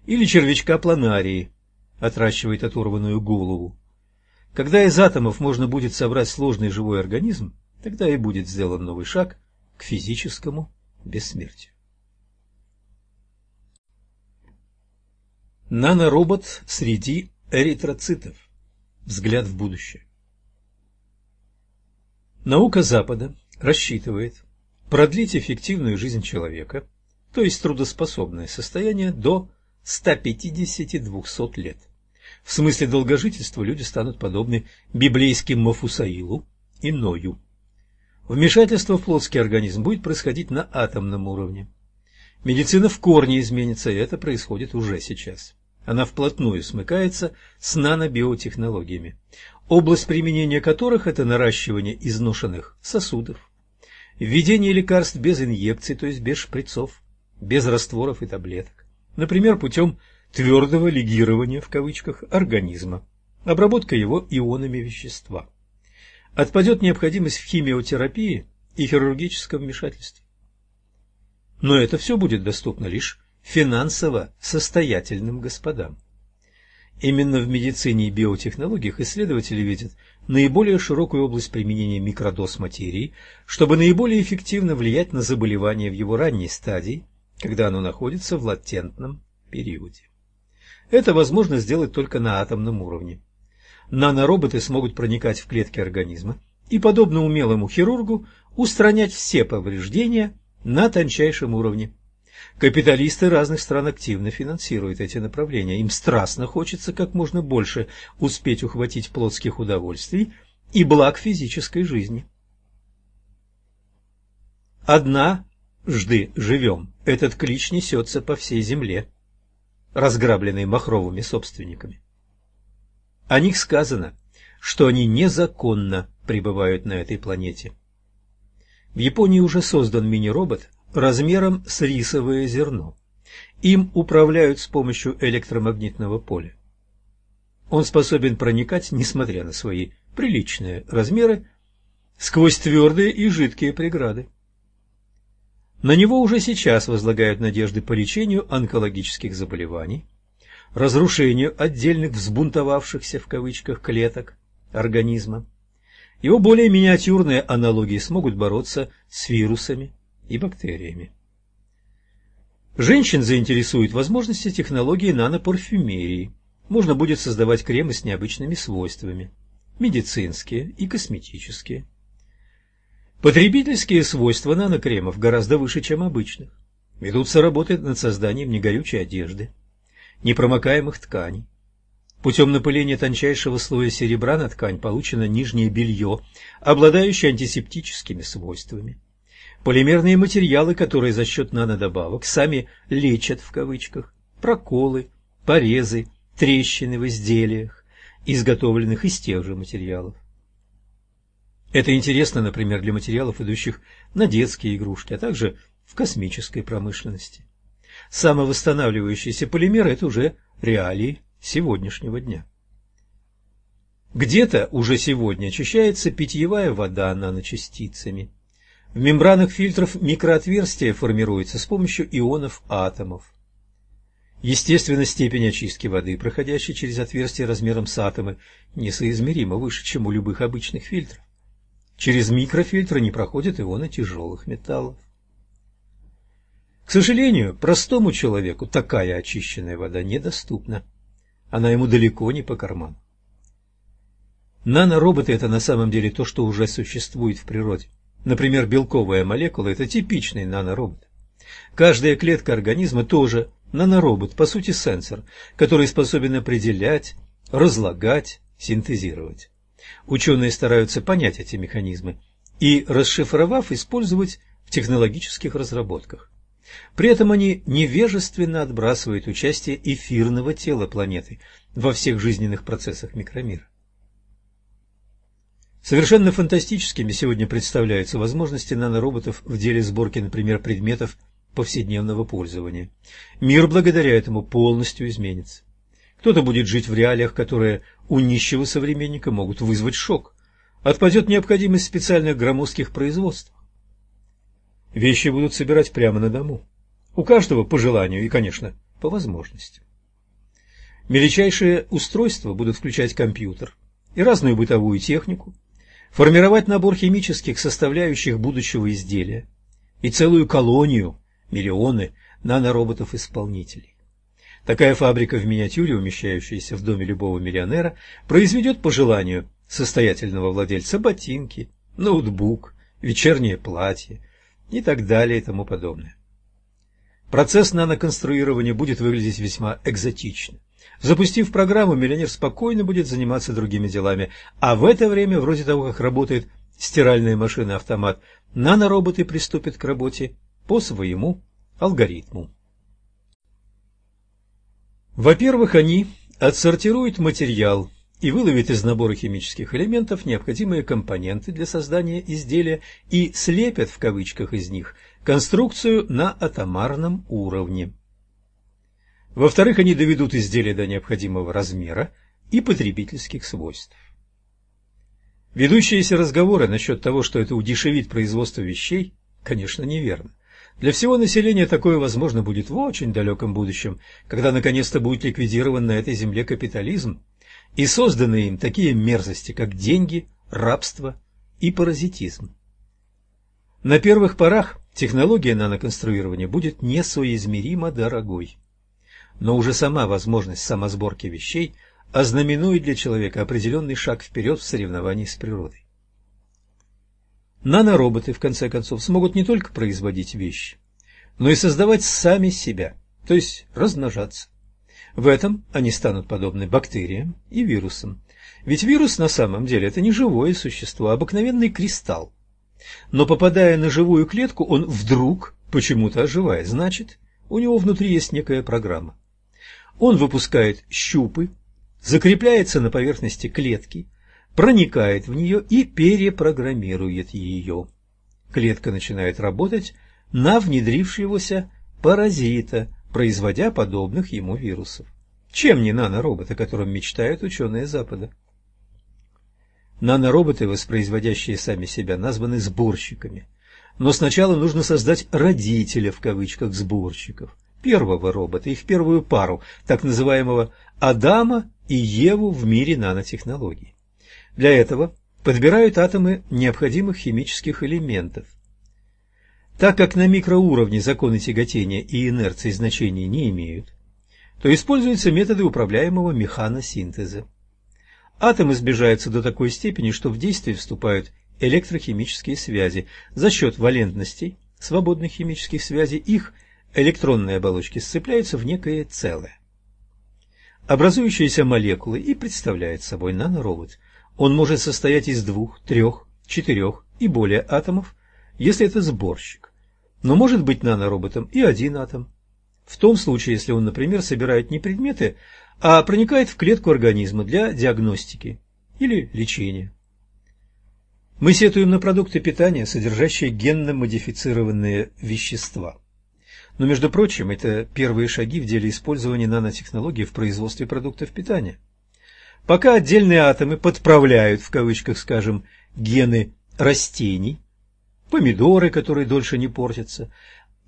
или червячка планарии, отращивает оторванную голову. Когда из атомов можно будет собрать сложный живой организм, тогда и будет сделан новый шаг к физическому бессмертию. Наноробот среди эритроцитов. Взгляд в будущее. Наука Запада рассчитывает продлить эффективную жизнь человека, то есть трудоспособное состояние, до 150-200 лет. В смысле долгожительства люди станут подобны библейским Мафусаилу и Ною. Вмешательство в плотский организм будет происходить на атомном уровне. Медицина в корне изменится, и это происходит уже сейчас. Она вплотную смыкается с нанобиотехнологиями, область применения которых – это наращивание изношенных сосудов, введение лекарств без инъекций, то есть без шприцов, без растворов и таблеток, например, путем твердого легирования в кавычках организма, обработка его ионами вещества. Отпадет необходимость в химиотерапии и хирургическом вмешательстве. Но это все будет доступно лишь финансово состоятельным господам. Именно в медицине и биотехнологиях исследователи видят наиболее широкую область применения микродоз материи, чтобы наиболее эффективно влиять на заболевание в его ранней стадии, когда оно находится в латентном периоде. Это возможно сделать только на атомном уровне. Нанороботы смогут проникать в клетки организма и, подобно умелому хирургу, устранять все повреждения на тончайшем уровне. Капиталисты разных стран активно финансируют эти направления. Им страстно хочется как можно больше успеть ухватить плотских удовольствий и благ физической жизни. Одна жды живем, этот клич несется по всей земле разграбленный махровыми собственниками. О них сказано, что они незаконно пребывают на этой планете. В Японии уже создан мини-робот размером с рисовое зерно. Им управляют с помощью электромагнитного поля. Он способен проникать, несмотря на свои приличные размеры, сквозь твердые и жидкие преграды. На него уже сейчас возлагают надежды по лечению онкологических заболеваний, разрушению отдельных взбунтовавшихся в кавычках клеток организма. Его более миниатюрные аналогии смогут бороться с вирусами и бактериями. Женщин заинтересуют возможности технологии нанопарфюмерии. Можно будет создавать кремы с необычными свойствами, медицинские и косметические. Потребительские свойства нанокремов гораздо выше, чем обычных. Ведутся работы над созданием негорючей одежды, непромокаемых тканей. Путем напыления тончайшего слоя серебра на ткань получено нижнее белье, обладающее антисептическими свойствами. Полимерные материалы, которые за счет нанодобавок сами «лечат» в кавычках, проколы, порезы, трещины в изделиях, изготовленных из тех же материалов. Это интересно, например, для материалов, идущих на детские игрушки, а также в космической промышленности. Самовосстанавливающиеся полимеры – это уже реалии сегодняшнего дня. Где-то уже сегодня очищается питьевая вода наночастицами. В мембранах фильтров микроотверстия формируются с помощью ионов атомов. Естественно, степень очистки воды, проходящей через отверстие размером с атомы, несоизмеримо выше, чем у любых обычных фильтров. Через микрофильтры не проходят ионы тяжелых металлов. К сожалению, простому человеку такая очищенная вода недоступна. Она ему далеко не по карману. Нанороботы – это на самом деле то, что уже существует в природе. Например, белковая молекула – это типичный наноробот. Каждая клетка организма тоже наноробот, по сути сенсор, который способен определять, разлагать, синтезировать. Ученые стараются понять эти механизмы и, расшифровав, использовать в технологических разработках. При этом они невежественно отбрасывают участие эфирного тела планеты во всех жизненных процессах микромира. Совершенно фантастическими сегодня представляются возможности нанороботов в деле сборки, например, предметов повседневного пользования. Мир благодаря этому полностью изменится. Кто-то будет жить в реалиях, которые у нищего современника могут вызвать шок. Отпадет необходимость специальных громоздких производств. Вещи будут собирать прямо на дому. У каждого по желанию и, конечно, по возможности. Мельчайшие устройства будут включать компьютер и разную бытовую технику, формировать набор химических составляющих будущего изделия и целую колонию, миллионы нанороботов-исполнителей. Такая фабрика в миниатюре, умещающаяся в доме любого миллионера, произведет по желанию состоятельного владельца ботинки, ноутбук, вечернее платье и так далее и тому подобное. Процесс наноконструирования будет выглядеть весьма экзотично. Запустив программу, миллионер спокойно будет заниматься другими делами, а в это время, вроде того, как работает стиральная машина-автомат, нанороботы приступят к работе по своему алгоритму. Во-первых, они отсортируют материал и выловит из набора химических элементов необходимые компоненты для создания изделия и слепят в кавычках из них конструкцию на атомарном уровне. Во-вторых, они доведут изделие до необходимого размера и потребительских свойств. Ведущиеся разговоры насчет того, что это удешевит производство вещей, конечно, неверно. Для всего населения такое возможно будет в очень далеком будущем, когда наконец-то будет ликвидирован на этой земле капитализм и созданы им такие мерзости, как деньги, рабство и паразитизм. На первых порах технология наноконструирования будет несоизмеримо дорогой. Но уже сама возможность самосборки вещей ознаменует для человека определенный шаг вперед в соревновании с природой. Нанороботы, в конце концов, смогут не только производить вещи, но и создавать сами себя, то есть размножаться. В этом они станут подобны бактериям и вирусам. Ведь вирус на самом деле это не живое существо, а обыкновенный кристалл. Но попадая на живую клетку, он вдруг почему-то оживает. Значит, у него внутри есть некая программа. Он выпускает щупы, закрепляется на поверхности клетки, проникает в нее и перепрограммирует ее. Клетка начинает работать на внедрившегося паразита, производя подобных ему вирусов. Чем не нанороботы, о котором мечтают ученые Запада? Нанороботы, воспроизводящие сами себя, названы сборщиками. Но сначала нужно создать «родителя» в кавычках сборщиков, первого робота, их первую пару, так называемого Адама и Еву в мире нанотехнологий. Для этого подбирают атомы необходимых химических элементов, так как на микроуровне законы тяготения и инерции значения не имеют, то используются методы управляемого механосинтеза. Атомы сближаются до такой степени, что в действие вступают электрохимические связи. За счет валентностей свободных химических связей их электронные оболочки сцепляются в некое целое. Образующиеся молекулы и представляют собой наноробот. Он может состоять из двух, трех, четырех и более атомов, если это сборщик. Но может быть нанороботом и один атом. В том случае, если он, например, собирает не предметы, а проникает в клетку организма для диагностики или лечения. Мы сетуем на продукты питания, содержащие генно-модифицированные вещества. Но, между прочим, это первые шаги в деле использования нанотехнологий в производстве продуктов питания. Пока отдельные атомы подправляют, в кавычках скажем, гены растений, помидоры, которые дольше не портятся,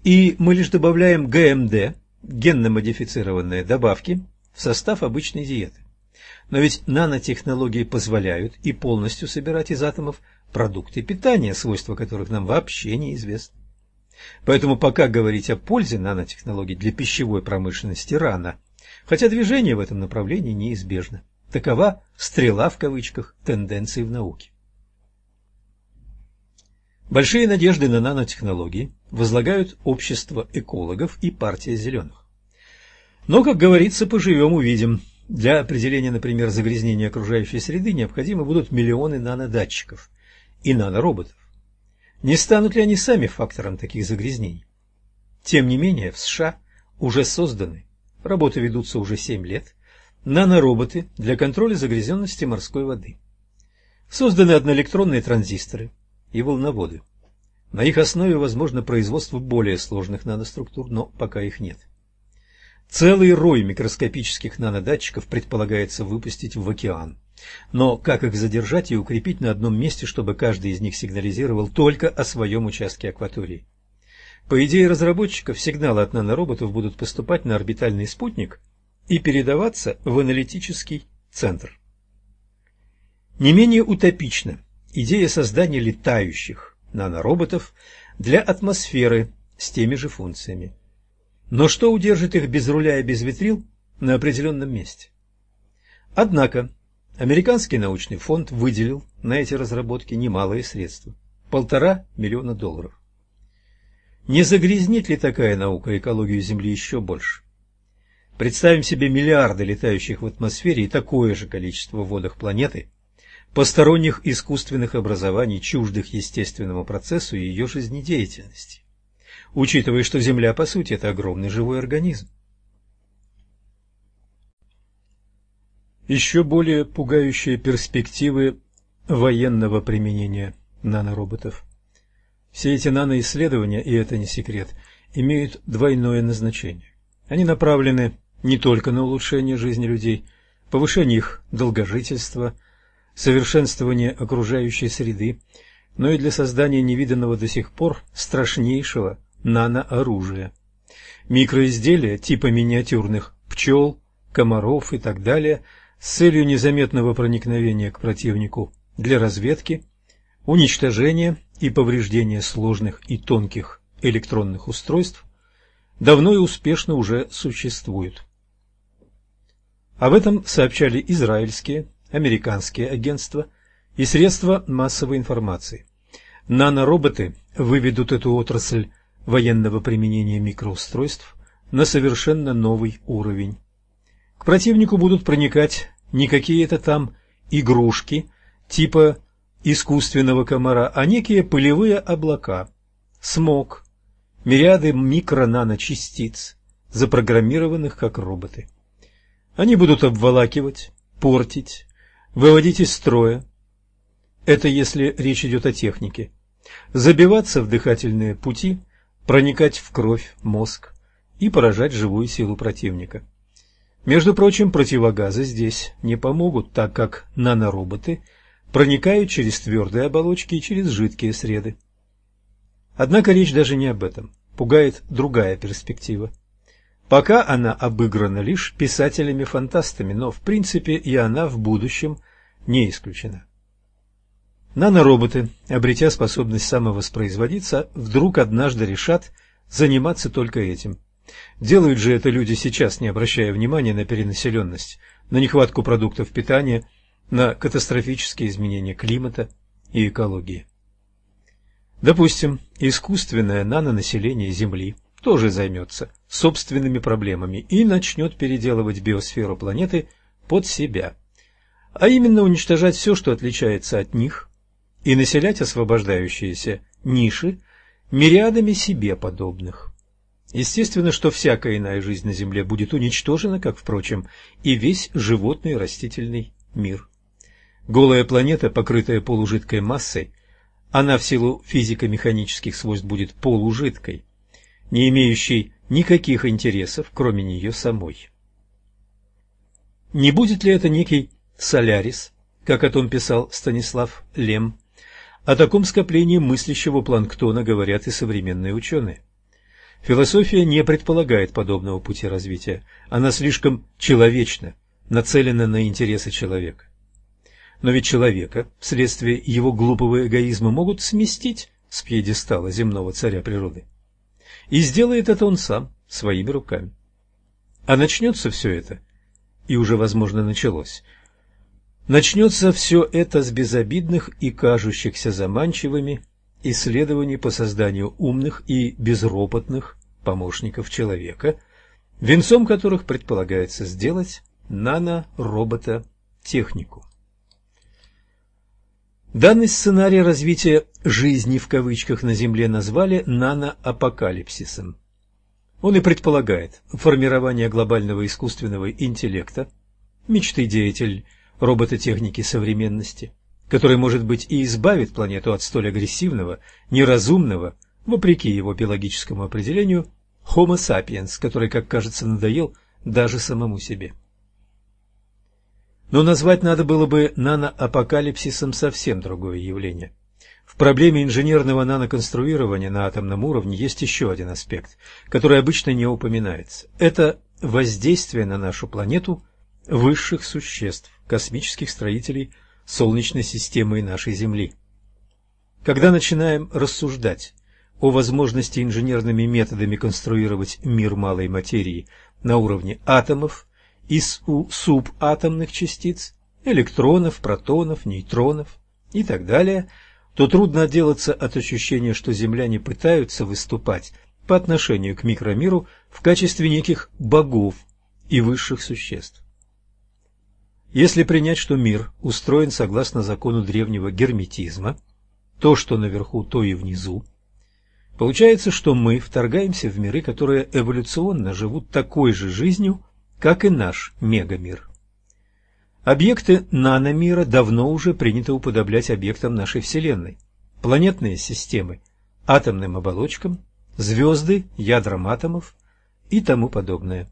и мы лишь добавляем ГМД, генно-модифицированные добавки, в состав обычной диеты. Но ведь нанотехнологии позволяют и полностью собирать из атомов продукты питания, свойства которых нам вообще неизвестны. Поэтому пока говорить о пользе нанотехнологий для пищевой промышленности рано, хотя движение в этом направлении неизбежно. Такова «стрела» в кавычках тенденции в науке. Большие надежды на нанотехнологии возлагают общество экологов и партия зеленых. Но, как говорится, поживем увидим. Для определения, например, загрязнения окружающей среды необходимы будут миллионы нанодатчиков и нанороботов. Не станут ли они сами фактором таких загрязнений? Тем не менее, в США уже созданы, работы ведутся уже 7 лет, нанороботы для контроля загрязненности морской воды. Созданы одноэлектронные транзисторы, и волноводы. На их основе возможно производство более сложных наноструктур, но пока их нет. Целый рой микроскопических нанодатчиков предполагается выпустить в океан. Но как их задержать и укрепить на одном месте, чтобы каждый из них сигнализировал только о своем участке акватории? По идее разработчиков, сигналы от нанороботов будут поступать на орбитальный спутник и передаваться в аналитический центр. Не менее утопично идея создания летающих нанороботов для атмосферы с теми же функциями. Но что удержит их без руля и без ветрил на определенном месте? Однако, Американский научный фонд выделил на эти разработки немалые средства – полтора миллиона долларов. Не загрязнит ли такая наука экологию Земли еще больше? Представим себе миллиарды летающих в атмосфере и такое же количество водах планеты, посторонних искусственных образований, чуждых естественному процессу и ее жизнедеятельности, учитывая, что Земля, по сути, это огромный живой организм. Еще более пугающие перспективы военного применения нанороботов. Все эти наноисследования, и это не секрет, имеют двойное назначение. Они направлены не только на улучшение жизни людей, повышение их долгожительства, совершенствование окружающей среды, но и для создания невиданного до сих пор страшнейшего нанооружия. Микроизделия типа миниатюрных пчел, комаров и так далее с целью незаметного проникновения к противнику для разведки, уничтожения и повреждения сложных и тонких электронных устройств давно и успешно уже существуют. Об этом сообщали израильские, американские агентства и средства массовой информации. Нанороботы выведут эту отрасль военного применения микроустройств на совершенно новый уровень. К противнику будут проникать не какие-то там игрушки типа искусственного комара, а некие пылевые облака, смог, мириады микро-наночастиц, запрограммированных как роботы. Они будут обволакивать, портить, выводить из строя. Это если речь идет о технике. Забиваться в дыхательные пути, проникать в кровь, мозг и поражать живую силу противника. Между прочим, противогазы здесь не помогут, так как нанороботы проникают через твердые оболочки и через жидкие среды. Однако речь даже не об этом. Пугает другая перспектива. Пока она обыграна лишь писателями-фантастами, но в принципе и она в будущем не исключена. Нанороботы, обретя способность самовоспроизводиться, вдруг однажды решат заниматься только этим. Делают же это люди сейчас, не обращая внимания на перенаселенность, на нехватку продуктов питания, на катастрофические изменения климата и экологии. Допустим, искусственное нанонаселение Земли тоже займется собственными проблемами и начнет переделывать биосферу планеты под себя, а именно уничтожать все, что отличается от них, и населять освобождающиеся ниши мириадами себе подобных. Естественно, что всякая иная жизнь на Земле будет уничтожена, как, впрочем, и весь животный и растительный мир. Голая планета, покрытая полужидкой массой, она в силу физико-механических свойств будет полужидкой, не имеющей никаких интересов, кроме нее самой. Не будет ли это некий Солярис, как о том писал Станислав Лем? О таком скоплении мыслящего планктона говорят и современные ученые. Философия не предполагает подобного пути развития, она слишком человечна, нацелена на интересы человека. Но ведь человека, вследствие его глупого эгоизма, могут сместить с пьедестала земного царя природы. И сделает это он сам, своими руками. А начнется все это, и уже, возможно, началось. Начнется все это с безобидных и кажущихся заманчивыми исследований по созданию умных и безропотных помощников человека, венцом которых предполагается сделать наноробота-технику. Данный сценарий развития «жизни» в кавычках на Земле назвали наноапокалипсисом. Он и предполагает формирование глобального искусственного интеллекта, мечты деятель робототехники современности, который, может быть, и избавит планету от столь агрессивного, неразумного, вопреки его биологическому определению, Homo sapiens, который, как кажется, надоел даже самому себе. Но назвать надо было бы наноапокалипсисом совсем другое явление. В проблеме инженерного наноконструирования на атомном уровне есть еще один аспект, который обычно не упоминается. Это воздействие на нашу планету высших существ, космических строителей Солнечной системы и нашей Земли. Когда начинаем рассуждать о возможности инженерными методами конструировать мир малой материи на уровне атомов, из субатомных частиц, электронов, протонов, нейтронов и так далее, то трудно отделаться от ощущения, что земляне пытаются выступать по отношению к микромиру в качестве неких богов и высших существ. Если принять, что мир устроен согласно закону древнего герметизма, то, что наверху, то и внизу, получается, что мы вторгаемся в миры, которые эволюционно живут такой же жизнью, как и наш мегамир. Объекты наномира давно уже принято уподоблять объектам нашей Вселенной. Планетные системы – атомным оболочкам, звезды – ядрам атомов и тому подобное.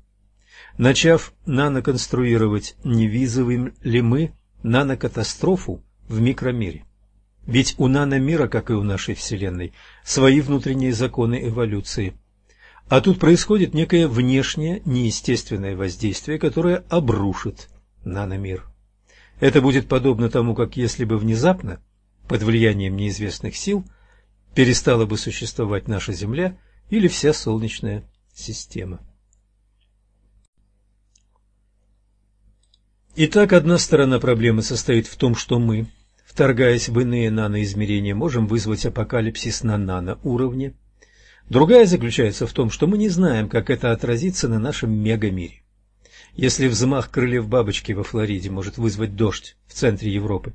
Начав наноконструировать, не визовым ли мы нанокатастрофу в микромире? Ведь у наномира, как и у нашей Вселенной, свои внутренние законы эволюции. А тут происходит некое внешнее, неестественное воздействие, которое обрушит наномир. Это будет подобно тому, как если бы внезапно, под влиянием неизвестных сил, перестала бы существовать наша Земля или вся Солнечная система. Итак, одна сторона проблемы состоит в том, что мы, вторгаясь в иные наноизмерения, можем вызвать апокалипсис на наноуровне. Другая заключается в том, что мы не знаем, как это отразится на нашем мегамире. Если взмах крыльев бабочки во Флориде может вызвать дождь в центре Европы,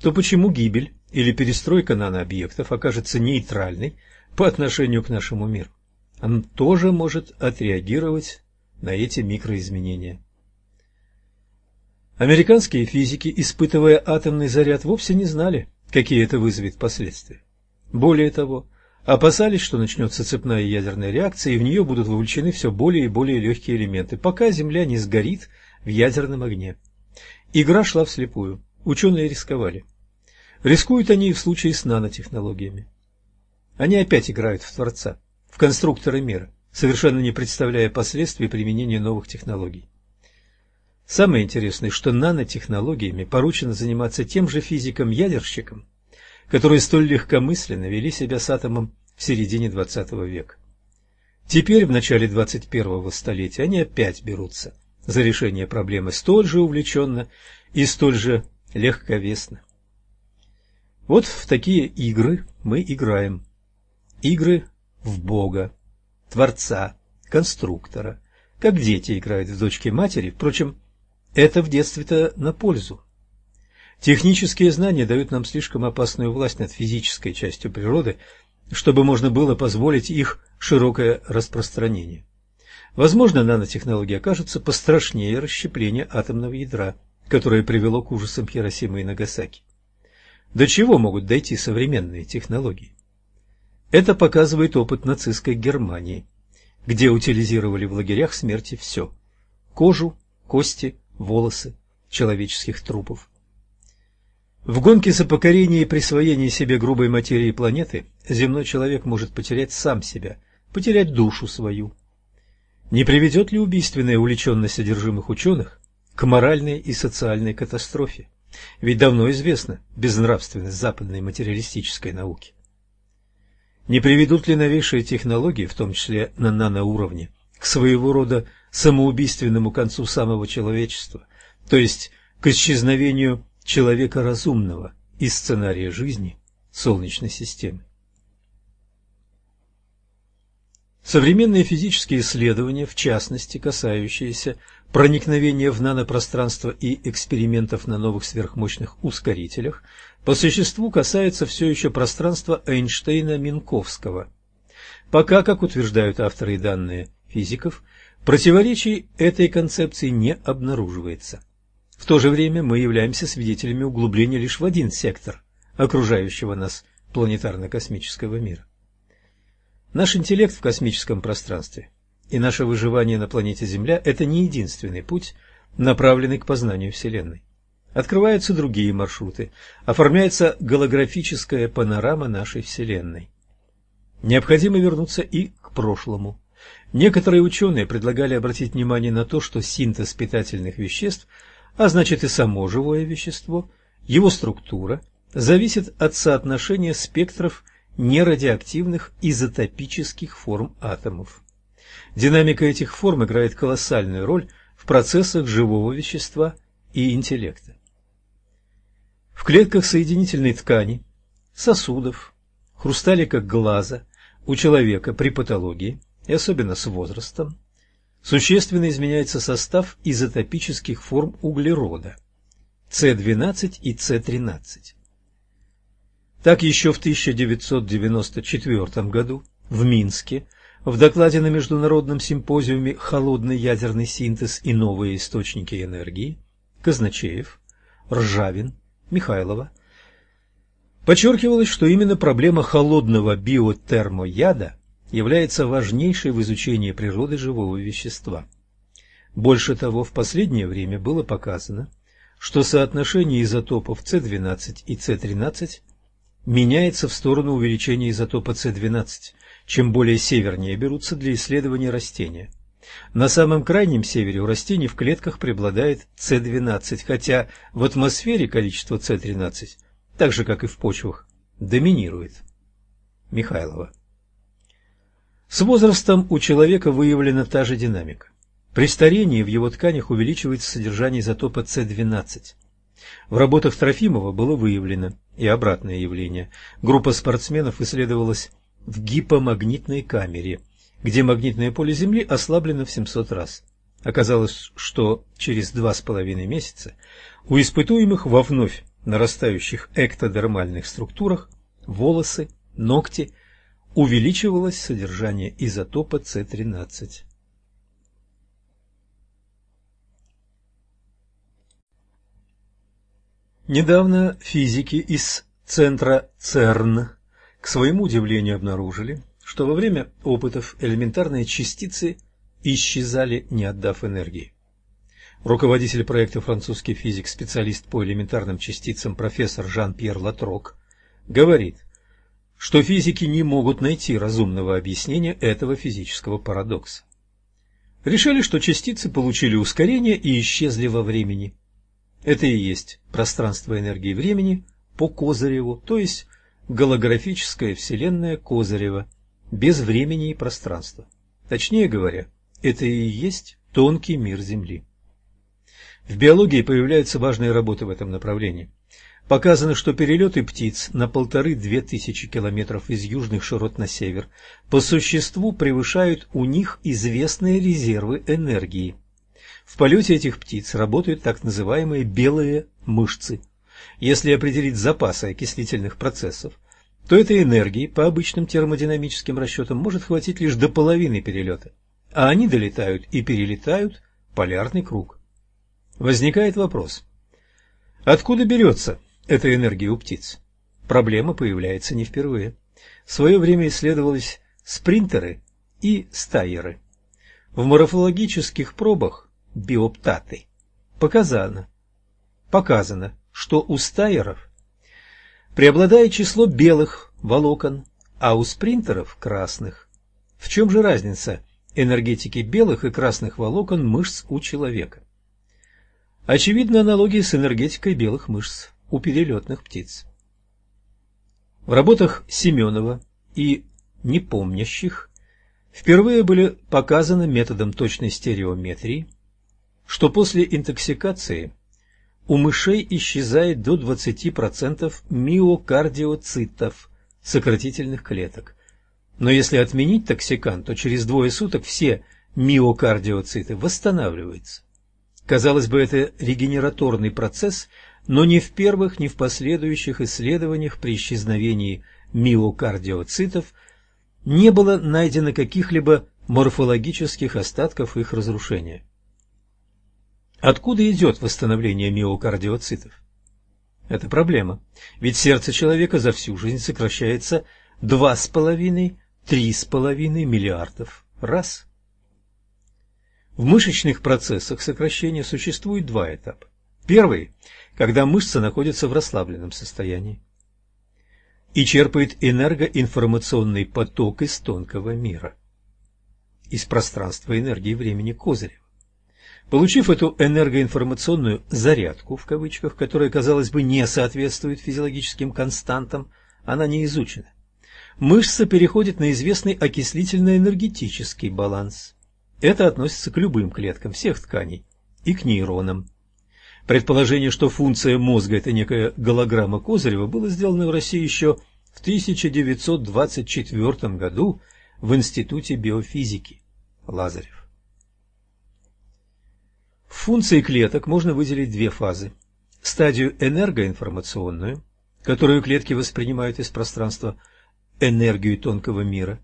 то почему гибель или перестройка нанообъектов окажется нейтральной по отношению к нашему миру? Она тоже может отреагировать на эти микроизменения. Американские физики, испытывая атомный заряд, вовсе не знали, какие это вызовет последствия. Более того, опасались, что начнется цепная ядерная реакция, и в нее будут вовлечены все более и более легкие элементы, пока Земля не сгорит в ядерном огне. Игра шла вслепую, ученые рисковали. Рискуют они и в случае с нанотехнологиями. Они опять играют в Творца, в конструктора мира, совершенно не представляя последствий применения новых технологий. Самое интересное, что нанотехнологиями поручено заниматься тем же физикам-ядерщикам, которые столь легкомысленно вели себя с атомом в середине XX века. Теперь, в начале 21-го столетия, они опять берутся за решение проблемы столь же увлеченно и столь же легковесно. Вот в такие игры мы играем. Игры в Бога, Творца, Конструктора, как дети играют в дочки матери, впрочем, это в детстве-то на пользу. Технические знания дают нам слишком опасную власть над физической частью природы, чтобы можно было позволить их широкое распространение. Возможно, нанотехнология окажется пострашнее расщепления атомного ядра, которое привело к ужасам Хиросимы и Нагасаки. До чего могут дойти современные технологии? Это показывает опыт нацистской Германии, где утилизировали в лагерях смерти все – кожу, кости, волосы человеческих трупов. В гонке за покорение и присвоение себе грубой материи планеты земной человек может потерять сам себя, потерять душу свою. Не приведет ли убийственная увлеченность одержимых ученых к моральной и социальной катастрофе? Ведь давно известна безнравственность западной материалистической науки. Не приведут ли новейшие технологии, в том числе на наноуровне, к своего рода самоубийственному концу самого человечества, то есть к исчезновению человека разумного из сценария жизни Солнечной системы. Современные физические исследования, в частности, касающиеся проникновения в нанопространство и экспериментов на новых сверхмощных ускорителях, по существу касаются все еще пространства Эйнштейна-Минковского. Пока, как утверждают авторы и данные физиков, Противоречий этой концепции не обнаруживается. В то же время мы являемся свидетелями углубления лишь в один сектор окружающего нас планетарно-космического мира. Наш интеллект в космическом пространстве и наше выживание на планете Земля – это не единственный путь, направленный к познанию Вселенной. Открываются другие маршруты, оформляется голографическая панорама нашей Вселенной. Необходимо вернуться и к прошлому, Некоторые ученые предлагали обратить внимание на то, что синтез питательных веществ, а значит и само живое вещество, его структура, зависит от соотношения спектров нерадиоактивных изотопических форм атомов. Динамика этих форм играет колоссальную роль в процессах живого вещества и интеллекта. В клетках соединительной ткани, сосудов, хрусталиках глаза у человека при патологии – и особенно с возрастом, существенно изменяется состав изотопических форм углерода С12 и С13. Так еще в 1994 году в Минске в докладе на Международном симпозиуме «Холодный ядерный синтез и новые источники энергии» Казначеев, Ржавин, Михайлова подчеркивалось, что именно проблема холодного биотермояда является важнейшей в изучении природы живого вещества. Больше того, в последнее время было показано, что соотношение изотопов С12 и С13 меняется в сторону увеличения изотопа С12, чем более севернее берутся для исследования растения. На самом крайнем севере у растений в клетках преобладает С12, хотя в атмосфере количество С13, так же как и в почвах, доминирует. Михайлова. С возрастом у человека выявлена та же динамика. При старении в его тканях увеличивается содержание изотопа С12. В работах Трофимова было выявлено и обратное явление. Группа спортсменов исследовалась в гипомагнитной камере, где магнитное поле Земли ослаблено в 700 раз. Оказалось, что через два с половиной месяца у испытуемых во вновь нарастающих эктодермальных структурах волосы, ногти увеличивалось содержание изотопа С13. Недавно физики из центра ЦЕРН к своему удивлению обнаружили, что во время опытов элементарные частицы исчезали, не отдав энергии. Руководитель проекта французский физик, специалист по элементарным частицам профессор Жан-Пьер Латрок говорит, что физики не могут найти разумного объяснения этого физического парадокса. Решили, что частицы получили ускорение и исчезли во времени. Это и есть пространство энергии времени по Козыреву, то есть голографическая вселенная Козырева, без времени и пространства. Точнее говоря, это и есть тонкий мир Земли. В биологии появляются важные работы в этом направлении. Показано, что перелеты птиц на полторы-две тысячи километров из южных широт на север по существу превышают у них известные резервы энергии. В полете этих птиц работают так называемые белые мышцы. Если определить запасы окислительных процессов, то этой энергии по обычным термодинамическим расчетам может хватить лишь до половины перелета, а они долетают и перелетают полярный круг. Возникает вопрос, откуда берется эта энергия у птиц? Проблема появляется не впервые. В свое время исследовались спринтеры и стайеры. В морфологических пробах биоптаты показано, показано, что у стайеров преобладает число белых волокон, а у спринтеров – красных. В чем же разница энергетики белых и красных волокон мышц у человека? Очевидна аналогия с энергетикой белых мышц у перелетных птиц. В работах Семенова и непомнящих впервые были показаны методом точной стереометрии, что после интоксикации у мышей исчезает до 20% миокардиоцитов, сократительных клеток. Но если отменить токсикант, то через двое суток все миокардиоциты восстанавливаются. Казалось бы, это регенераторный процесс, но ни в первых, ни в последующих исследованиях при исчезновении миокардиоцитов не было найдено каких-либо морфологических остатков их разрушения. Откуда идет восстановление миокардиоцитов? Это проблема, ведь сердце человека за всю жизнь сокращается 2,5-3,5 миллиардов раз. В мышечных процессах сокращения существует два этапа. Первый – когда мышца находится в расслабленном состоянии и черпает энергоинформационный поток из тонкого мира, из пространства энергии времени Козырева. Получив эту энергоинформационную «зарядку», в кавычках, которая, казалось бы, не соответствует физиологическим константам, она не изучена. Мышца переходит на известный окислительно-энергетический баланс. Это относится к любым клеткам всех тканей и к нейронам. Предположение, что функция мозга – это некая голограмма Козырева, было сделано в России еще в 1924 году в Институте биофизики. Лазарев. функции клеток можно выделить две фазы. Стадию энергоинформационную, которую клетки воспринимают из пространства энергию тонкого мира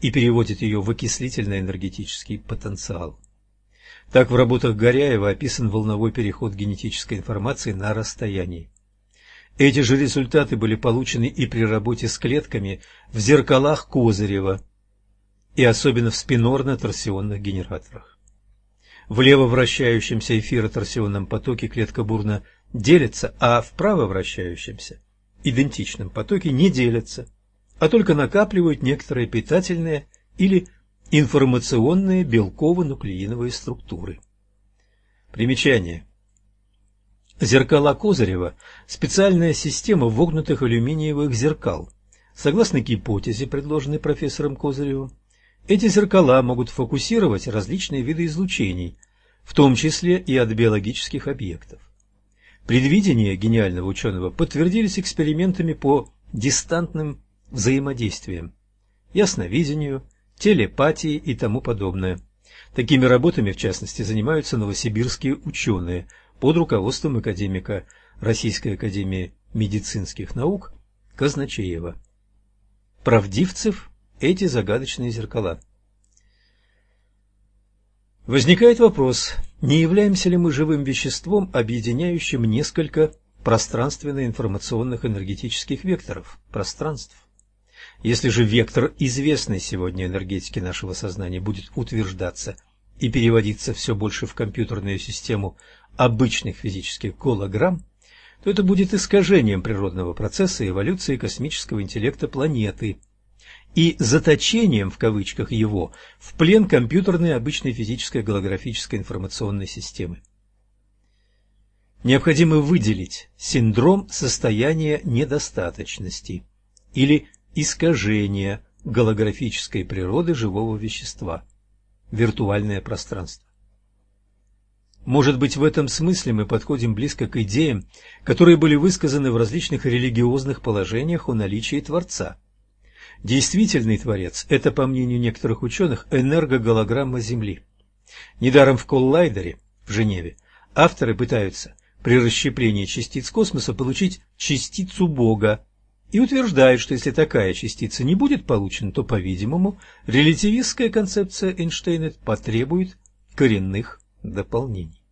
и переводят ее в окислительно-энергетический потенциал. Так в работах Горяева описан волновой переход генетической информации на расстоянии. Эти же результаты были получены и при работе с клетками в зеркалах Козырева и особенно в спинорно-торсионных генераторах. В лево-вращающемся эфироторсионном потоке клетка бурно делится, а в право-вращающемся идентичном потоке не делятся, а только накапливают некоторые питательные или информационные белково-нуклеиновые структуры. Примечание. Зеркала Козырева – специальная система вогнутых алюминиевых зеркал. Согласно гипотезе, предложенной профессором Козыревым, эти зеркала могут фокусировать различные виды излучений, в том числе и от биологических объектов. Предвидения гениального ученого подтвердились экспериментами по дистантным взаимодействиям, ясновидению, телепатии и тому подобное. Такими работами, в частности, занимаются новосибирские ученые под руководством академика Российской академии медицинских наук Казначеева. Правдивцев эти загадочные зеркала. Возникает вопрос, не являемся ли мы живым веществом, объединяющим несколько пространственно-информационных энергетических векторов, пространств? Если же вектор известной сегодня энергетики нашего сознания будет утверждаться и переводиться все больше в компьютерную систему обычных физических голограмм, то это будет искажением природного процесса эволюции космического интеллекта планеты и заточением в кавычках его в плен компьютерной обычной физической голографической информационной системы. Необходимо выделить синдром состояния недостаточности или искажения голографической природы живого вещества, виртуальное пространство. Может быть, в этом смысле мы подходим близко к идеям, которые были высказаны в различных религиозных положениях о наличии Творца. Действительный Творец – это, по мнению некоторых ученых, энергоголограмма Земли. Недаром в Коллайдере, в Женеве, авторы пытаются при расщеплении частиц космоса получить частицу Бога, и утверждает, что если такая частица не будет получена, то, по-видимому, релятивистская концепция Эйнштейна потребует коренных дополнений.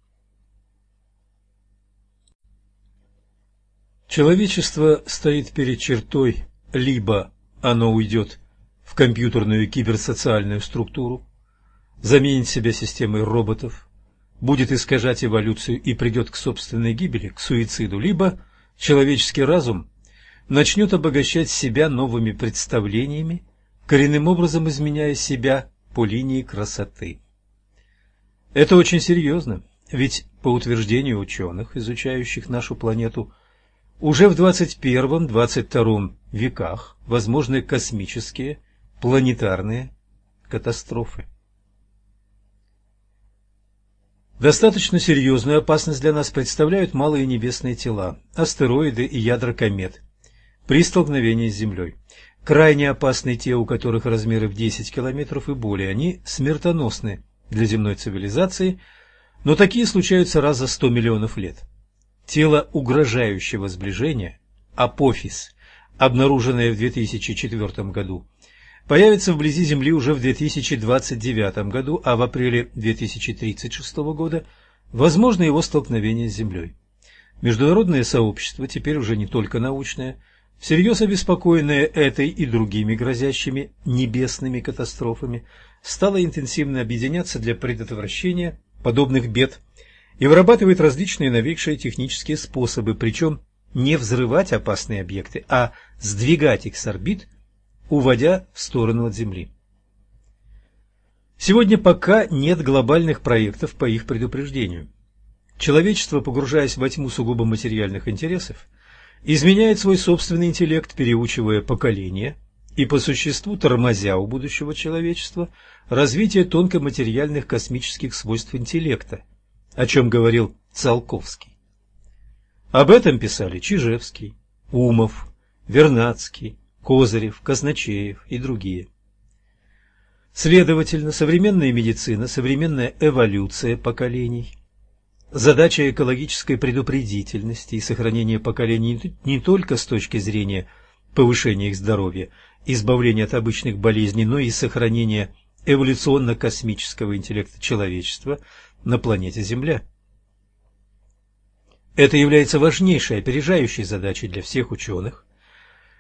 Человечество стоит перед чертой либо оно уйдет в компьютерную киберсоциальную структуру, заменит себя системой роботов, будет искажать эволюцию и придет к собственной гибели, к суициду, либо человеческий разум начнет обогащать себя новыми представлениями, коренным образом изменяя себя по линии красоты. Это очень серьезно, ведь по утверждению ученых, изучающих нашу планету, уже в 21-22 веках возможны космические, планетарные катастрофы. Достаточно серьезную опасность для нас представляют малые небесные тела, астероиды и ядра комет, при столкновении с Землей. Крайне опасны те, у которых размеры в 10 километров и более. Они смертоносны для земной цивилизации, но такие случаются раз за 100 миллионов лет. Тело угрожающего сближения, апофис, обнаруженное в 2004 году, появится вблизи Земли уже в 2029 году, а в апреле 2036 года возможно его столкновение с Землей. Международное сообщество, теперь уже не только научное, всерьез обеспокоенное этой и другими грозящими небесными катастрофами, стало интенсивно объединяться для предотвращения подобных бед и вырабатывает различные новейшие технические способы, причем не взрывать опасные объекты, а сдвигать их с орбит, уводя в сторону от Земли. Сегодня пока нет глобальных проектов по их предупреждению. Человечество, погружаясь во тьму сугубо материальных интересов, изменяет свой собственный интеллект, переучивая поколения и по существу тормозя у будущего человечества развитие тонкоматериальных космических свойств интеллекта, о чем говорил Циолковский. Об этом писали Чижевский, Умов, Вернадский, Козырев, Казначеев и другие. Следовательно, современная медицина, современная эволюция поколений Задача экологической предупредительности и сохранения поколений не только с точки зрения повышения их здоровья, избавления от обычных болезней, но и сохранения эволюционно-космического интеллекта человечества на планете Земля. Это является важнейшей опережающей задачей для всех ученых,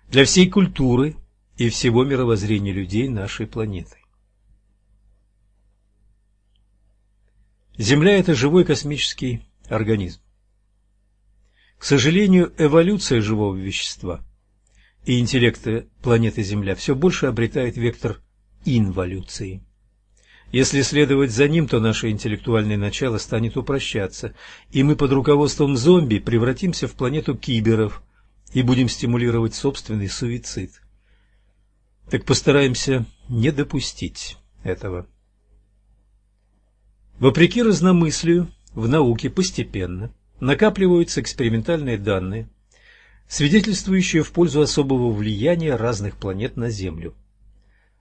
для всей культуры и всего мировоззрения людей нашей планеты. Земля – это живой космический организм. К сожалению, эволюция живого вещества и интеллекта планеты Земля все больше обретает вектор инволюции. Если следовать за ним, то наше интеллектуальное начало станет упрощаться, и мы под руководством зомби превратимся в планету киберов и будем стимулировать собственный суицид. Так постараемся не допустить этого. Вопреки разномыслию, в науке постепенно накапливаются экспериментальные данные, свидетельствующие в пользу особого влияния разных планет на Землю.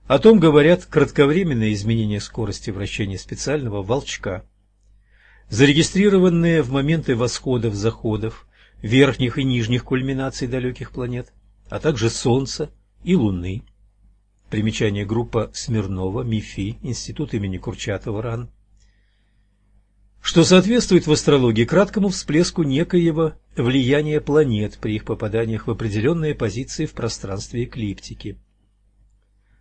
О том говорят кратковременные изменения скорости вращения специального волчка, зарегистрированные в моменты восходов-заходов, верхних и нижних кульминаций далеких планет, а также Солнца и Луны. Примечание группа Смирнова, МИФИ, Институт имени Курчатова, РАН что соответствует в астрологии краткому всплеску некоего влияния планет при их попаданиях в определенные позиции в пространстве эклиптики.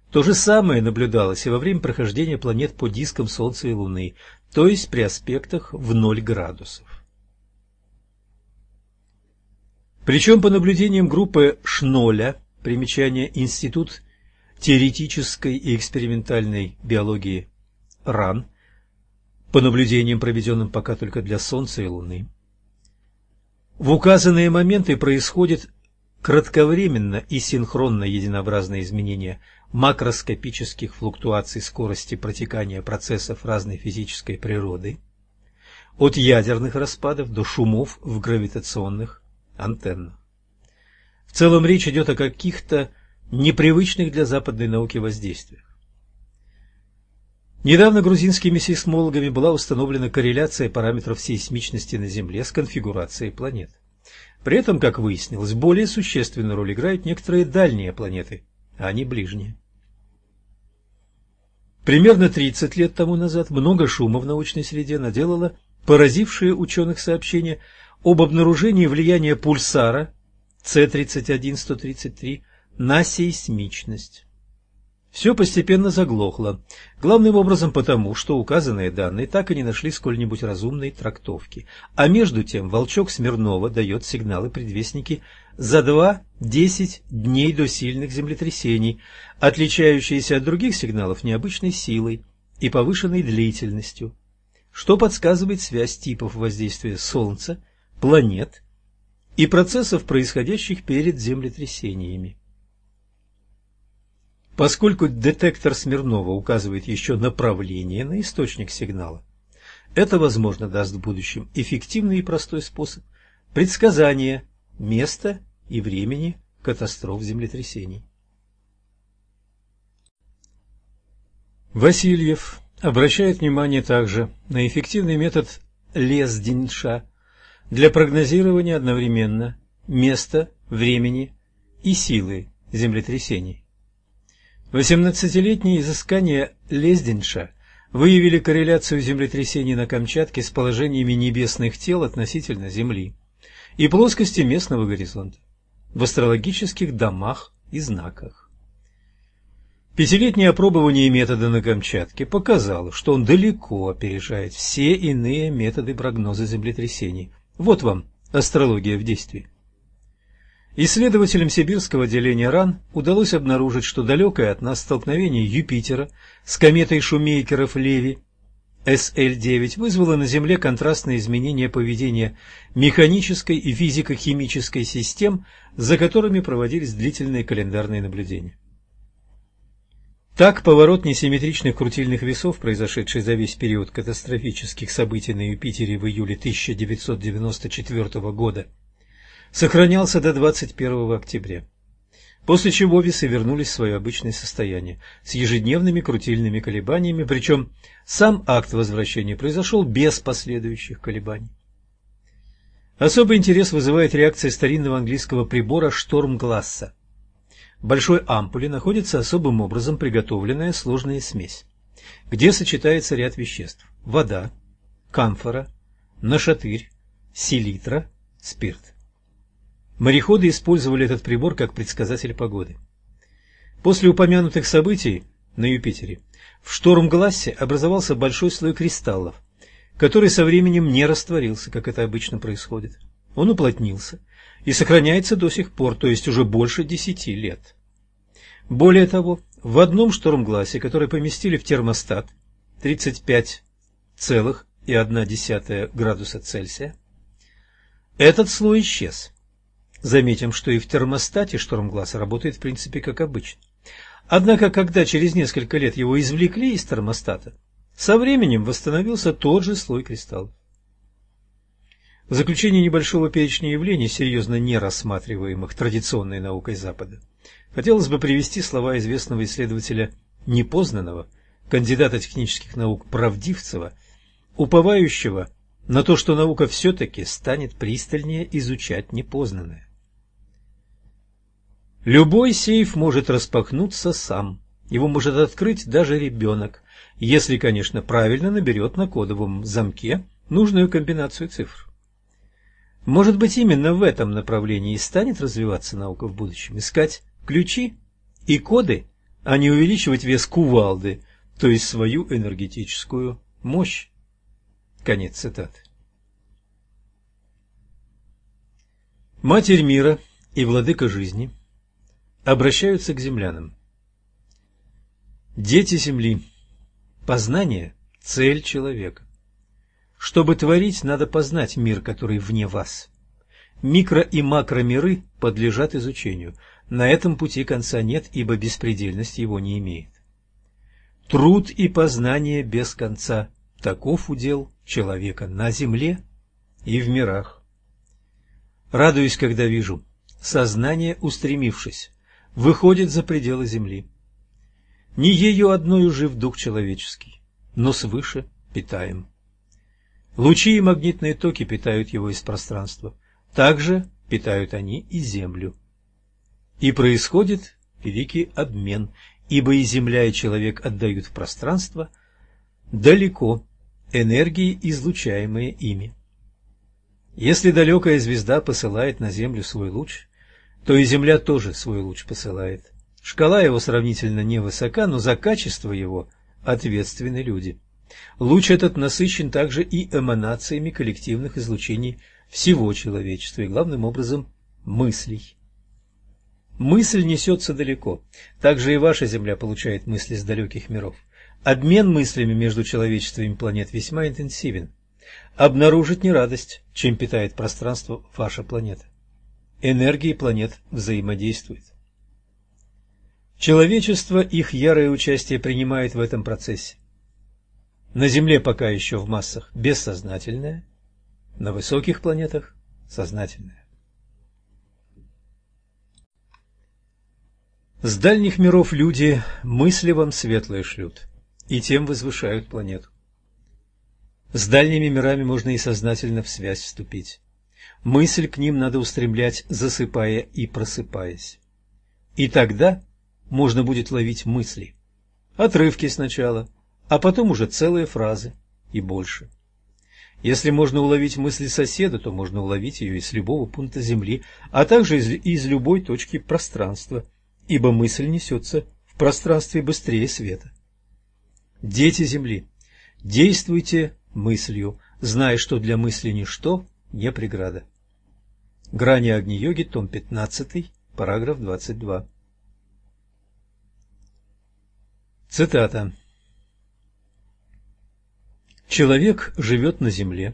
То же самое наблюдалось и во время прохождения планет по дискам Солнца и Луны, то есть при аспектах в 0 градусов. Причем по наблюдениям группы Шноля, примечание Институт теоретической и экспериментальной биологии РАН, по наблюдениям, проведенным пока только для Солнца и Луны. В указанные моменты происходит кратковременно и синхронно единообразное изменение макроскопических флуктуаций скорости протекания процессов разной физической природы, от ядерных распадов до шумов в гравитационных антеннах. В целом речь идет о каких-то непривычных для западной науки воздействиях. Недавно грузинскими сейсмологами была установлена корреляция параметров сейсмичности на Земле с конфигурацией планет. При этом, как выяснилось, более существенную роль играют некоторые дальние планеты, а не ближние. Примерно 30 лет тому назад много шума в научной среде наделало поразившее ученых сообщение об обнаружении влияния пульсара С-31-133 на сейсмичность. Все постепенно заглохло, главным образом потому, что указанные данные так и не нашли сколь-нибудь разумной трактовки. А между тем волчок Смирнова дает сигналы-предвестники за 2-10 дней до сильных землетрясений, отличающиеся от других сигналов необычной силой и повышенной длительностью, что подсказывает связь типов воздействия Солнца, планет и процессов, происходящих перед землетрясениями. Поскольку детектор Смирнова указывает еще направление на источник сигнала, это, возможно, даст в будущем эффективный и простой способ предсказания места и времени катастроф землетрясений. Васильев обращает внимание также на эффективный метод Лездинша для прогнозирования одновременно места, времени и силы землетрясений. Восемнадцатилетние изыскания Лездинша выявили корреляцию землетрясений на Камчатке с положениями небесных тел относительно Земли и плоскости местного горизонта в астрологических домах и знаках. Пятилетнее опробование метода на Камчатке показало, что он далеко опережает все иные методы прогноза землетрясений. Вот вам астрология в действии. Исследователям сибирского отделения РАН удалось обнаружить, что далекое от нас столкновение Юпитера с кометой Шумейкеров-Леви SL-9 вызвало на Земле контрастные изменения поведения механической и физико-химической систем, за которыми проводились длительные календарные наблюдения. Так, поворот несимметричных крутильных весов, произошедший за весь период катастрофических событий на Юпитере в июле 1994 года, сохранялся до 21 октября, после чего весы вернулись в свое обычное состояние с ежедневными крутильными колебаниями, причем сам акт возвращения произошел без последующих колебаний. Особый интерес вызывает реакция старинного английского прибора «Штормгласса». В большой ампуле находится особым образом приготовленная сложная смесь, где сочетается ряд веществ – вода, камфора, нашатырь, селитра, спирт. Мореходы использовали этот прибор как предсказатель погоды. После упомянутых событий на Юпитере в Штормглассе образовался большой слой кристаллов, который со временем не растворился, как это обычно происходит. Он уплотнился и сохраняется до сих пор, то есть уже больше десяти лет. Более того, в одном штормгласе, который поместили в термостат 35,1 градуса Цельсия, этот слой исчез. Заметим, что и в термостате штормгласа работает в принципе как обычно. Однако, когда через несколько лет его извлекли из термостата, со временем восстановился тот же слой кристаллов. В заключение небольшого перечня явлений, серьезно не рассматриваемых традиционной наукой Запада, хотелось бы привести слова известного исследователя непознанного, кандидата технических наук Правдивцева, уповающего на то, что наука все-таки станет пристальнее изучать непознанное. Любой сейф может распахнуться сам, его может открыть даже ребенок, если, конечно, правильно наберет на кодовом замке нужную комбинацию цифр. Может быть, именно в этом направлении и станет развиваться наука в будущем, искать ключи и коды, а не увеличивать вес кувалды, то есть свою энергетическую мощь. Конец цитаты. Матерь мира и владыка жизни обращаются к землянам. Дети земли, познание – цель человека. Чтобы творить, надо познать мир, который вне вас. Микро- и макромиры подлежат изучению. На этом пути конца нет, ибо беспредельность его не имеет. Труд и познание без конца – таков удел человека на земле и в мирах. Радуюсь, когда вижу, сознание, устремившись, выходит за пределы земли. Не ее одною жив дух человеческий, но свыше питаем. Лучи и магнитные токи питают его из пространства. Также питают они и Землю. И происходит великий обмен, ибо и Земля, и человек отдают в пространство далеко энергии, излучаемые ими. Если далекая звезда посылает на Землю свой луч, то и Земля тоже свой луч посылает. Шкала его сравнительно невысока, но за качество его ответственны люди. Луч этот насыщен также и эманациями коллективных излучений всего человечества и, главным образом, мыслей. Мысль несется далеко. Также и ваша Земля получает мысли с далеких миров. Обмен мыслями между человечествами планет весьма интенсивен. Обнаружить не радость, чем питает пространство ваша планета. Энергии планет взаимодействуют. Человечество их ярое участие принимает в этом процессе. На Земле пока еще в массах бессознательное, на высоких планетах сознательное. С дальних миров люди мысли вам светлые шлют, и тем возвышают планету. С дальними мирами можно и сознательно в связь вступить. Мысль к ним надо устремлять, засыпая и просыпаясь. И тогда можно будет ловить мысли. Отрывки сначала, а потом уже целые фразы и больше. Если можно уловить мысли соседа, то можно уловить ее из любого пункта Земли, а также из, из любой точки пространства, ибо мысль несется в пространстве быстрее света. Дети Земли, действуйте мыслью, зная, что для мысли ничто не преграда. Грани Агни-йоги, том 15, параграф 22. Цитата. Человек живет на Земле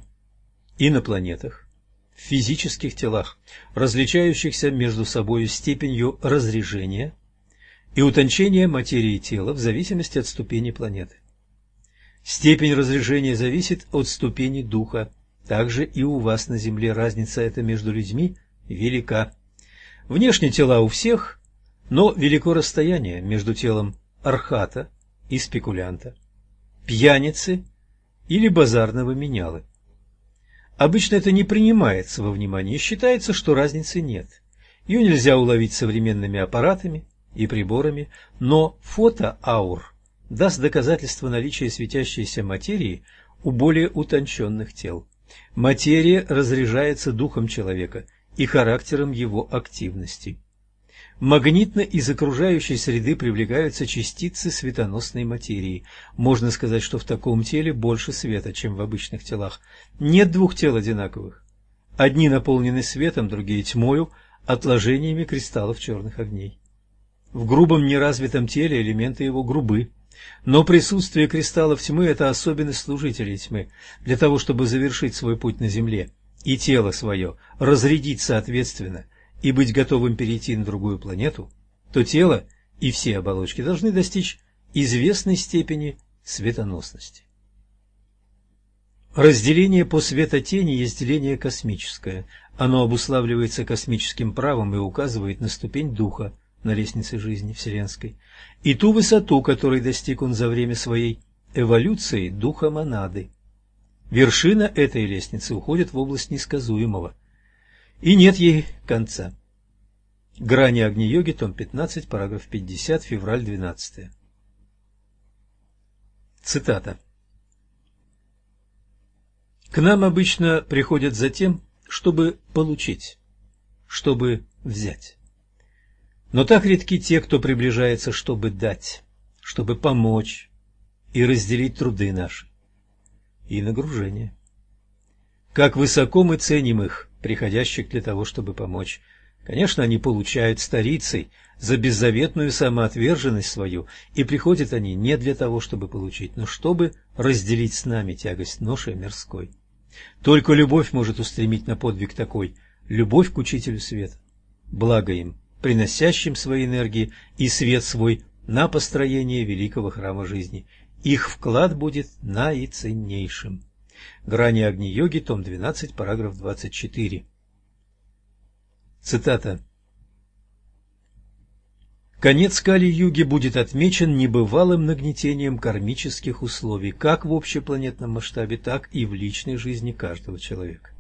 и на планетах, в физических телах, различающихся между собой степенью разрежения и утончения материи тела в зависимости от ступени планеты. Степень разрежения зависит от ступени духа. Также и у вас на Земле разница эта между людьми велика. Внешне тела у всех, но велико расстояние между телом архата и спекулянта, пьяницы или базарного менялы. Обычно это не принимается во внимание считается, что разницы нет. Ее нельзя уловить современными аппаратами и приборами, но фотоаур даст доказательство наличия светящейся материи у более утонченных тел. Материя разряжается духом человека и характером его активности. Магнитно из окружающей среды привлекаются частицы светоносной материи. Можно сказать, что в таком теле больше света, чем в обычных телах. Нет двух тел одинаковых. Одни наполнены светом, другие тьмою, отложениями кристаллов черных огней. В грубом неразвитом теле элементы его грубы, но присутствие кристаллов тьмы – это особенность служителей тьмы. Для того, чтобы завершить свой путь на земле и тело свое разрядить соответственно и быть готовым перейти на другую планету, то тело и все оболочки должны достичь известной степени светоносности. Разделение по светотени есть деление космическое. Оно обуславливается космическим правом и указывает на ступень духа на лестнице жизни вселенской и ту высоту, которой достиг он за время своей эволюции духа монады. Вершина этой лестницы уходит в область несказуемого, и нет ей конца. Грани Агни-йоги, том 15, параграф 50, февраль 12. Цитата. К нам обычно приходят за тем, чтобы получить, чтобы взять. Но так редки те, кто приближается, чтобы дать, чтобы помочь и разделить труды наши и нагружение. Как высоко мы ценим их, приходящих для того, чтобы помочь. Конечно, они получают старицей за беззаветную самоотверженность свою, и приходят они не для того, чтобы получить, но чтобы разделить с нами тягость ноши мирской. Только любовь может устремить на подвиг такой, любовь к Учителю Света. Благо им, приносящим свои энергии и свет свой на построение великого храма жизни. Их вклад будет наиценнейшим. Грани Агни-йоги, том 12, параграф 24. Цитата. Конец Кали-юги будет отмечен небывалым нагнетением кармических условий, как в общепланетном масштабе, так и в личной жизни каждого человека.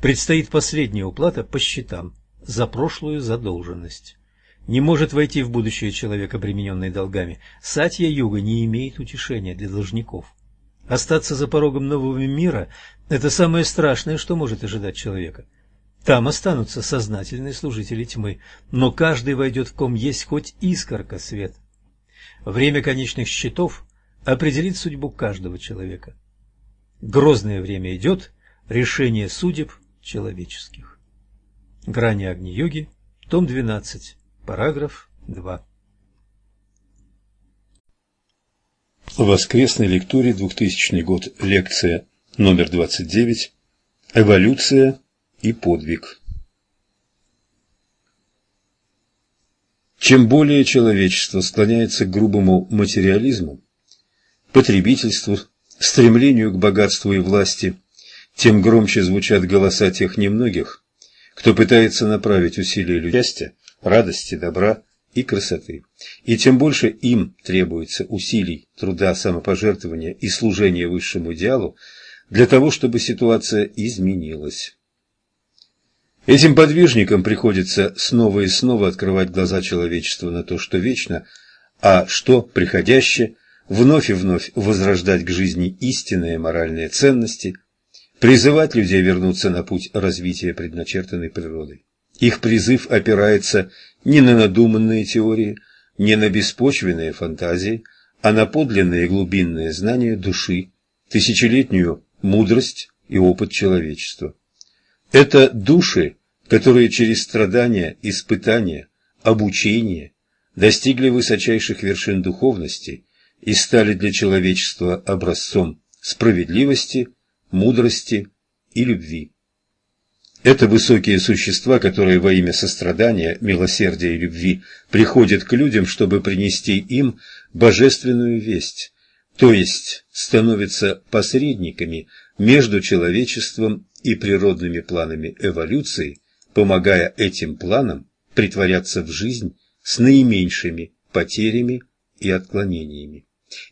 Предстоит последняя уплата по счетам за прошлую задолженность. Не может войти в будущее человек, обремененный долгами. Сатья-юга не имеет утешения для должников. Остаться за порогом нового мира – это самое страшное, что может ожидать человека. Там останутся сознательные служители тьмы, но каждый войдет в ком есть хоть искорка света. Время конечных счетов определит судьбу каждого человека. Грозное время идет, решение судеб человеческих. Грани Агни-йоги, том 12, параграф 2. В воскресной лектуре 2000 год, лекция номер 29 «Эволюция и подвиг. Чем более человечество склоняется к грубому материализму, потребительству, стремлению к богатству и власти, тем громче звучат голоса тех немногих, кто пытается направить усилия счастья, радости, добра и красоты. И тем больше им требуется усилий, труда, самопожертвования и служения высшему идеалу для того, чтобы ситуация изменилась. Этим подвижникам приходится снова и снова открывать глаза человечества на то, что вечно, а что приходящее, вновь и вновь возрождать к жизни истинные моральные ценности, призывать людей вернуться на путь развития предначертанной природой. Их призыв опирается не на надуманные теории, не на беспочвенные фантазии, а на подлинные глубинные знания души, тысячелетнюю мудрость и опыт человечества. Это души, которые через страдания, испытания, обучение достигли высочайших вершин духовности и стали для человечества образцом справедливости, мудрости и любви. Это высокие существа, которые во имя сострадания, милосердия и любви приходят к людям, чтобы принести им божественную весть, то есть становятся посредниками между человечеством и природными планами эволюции, помогая этим планам притворяться в жизнь с наименьшими потерями и отклонениями.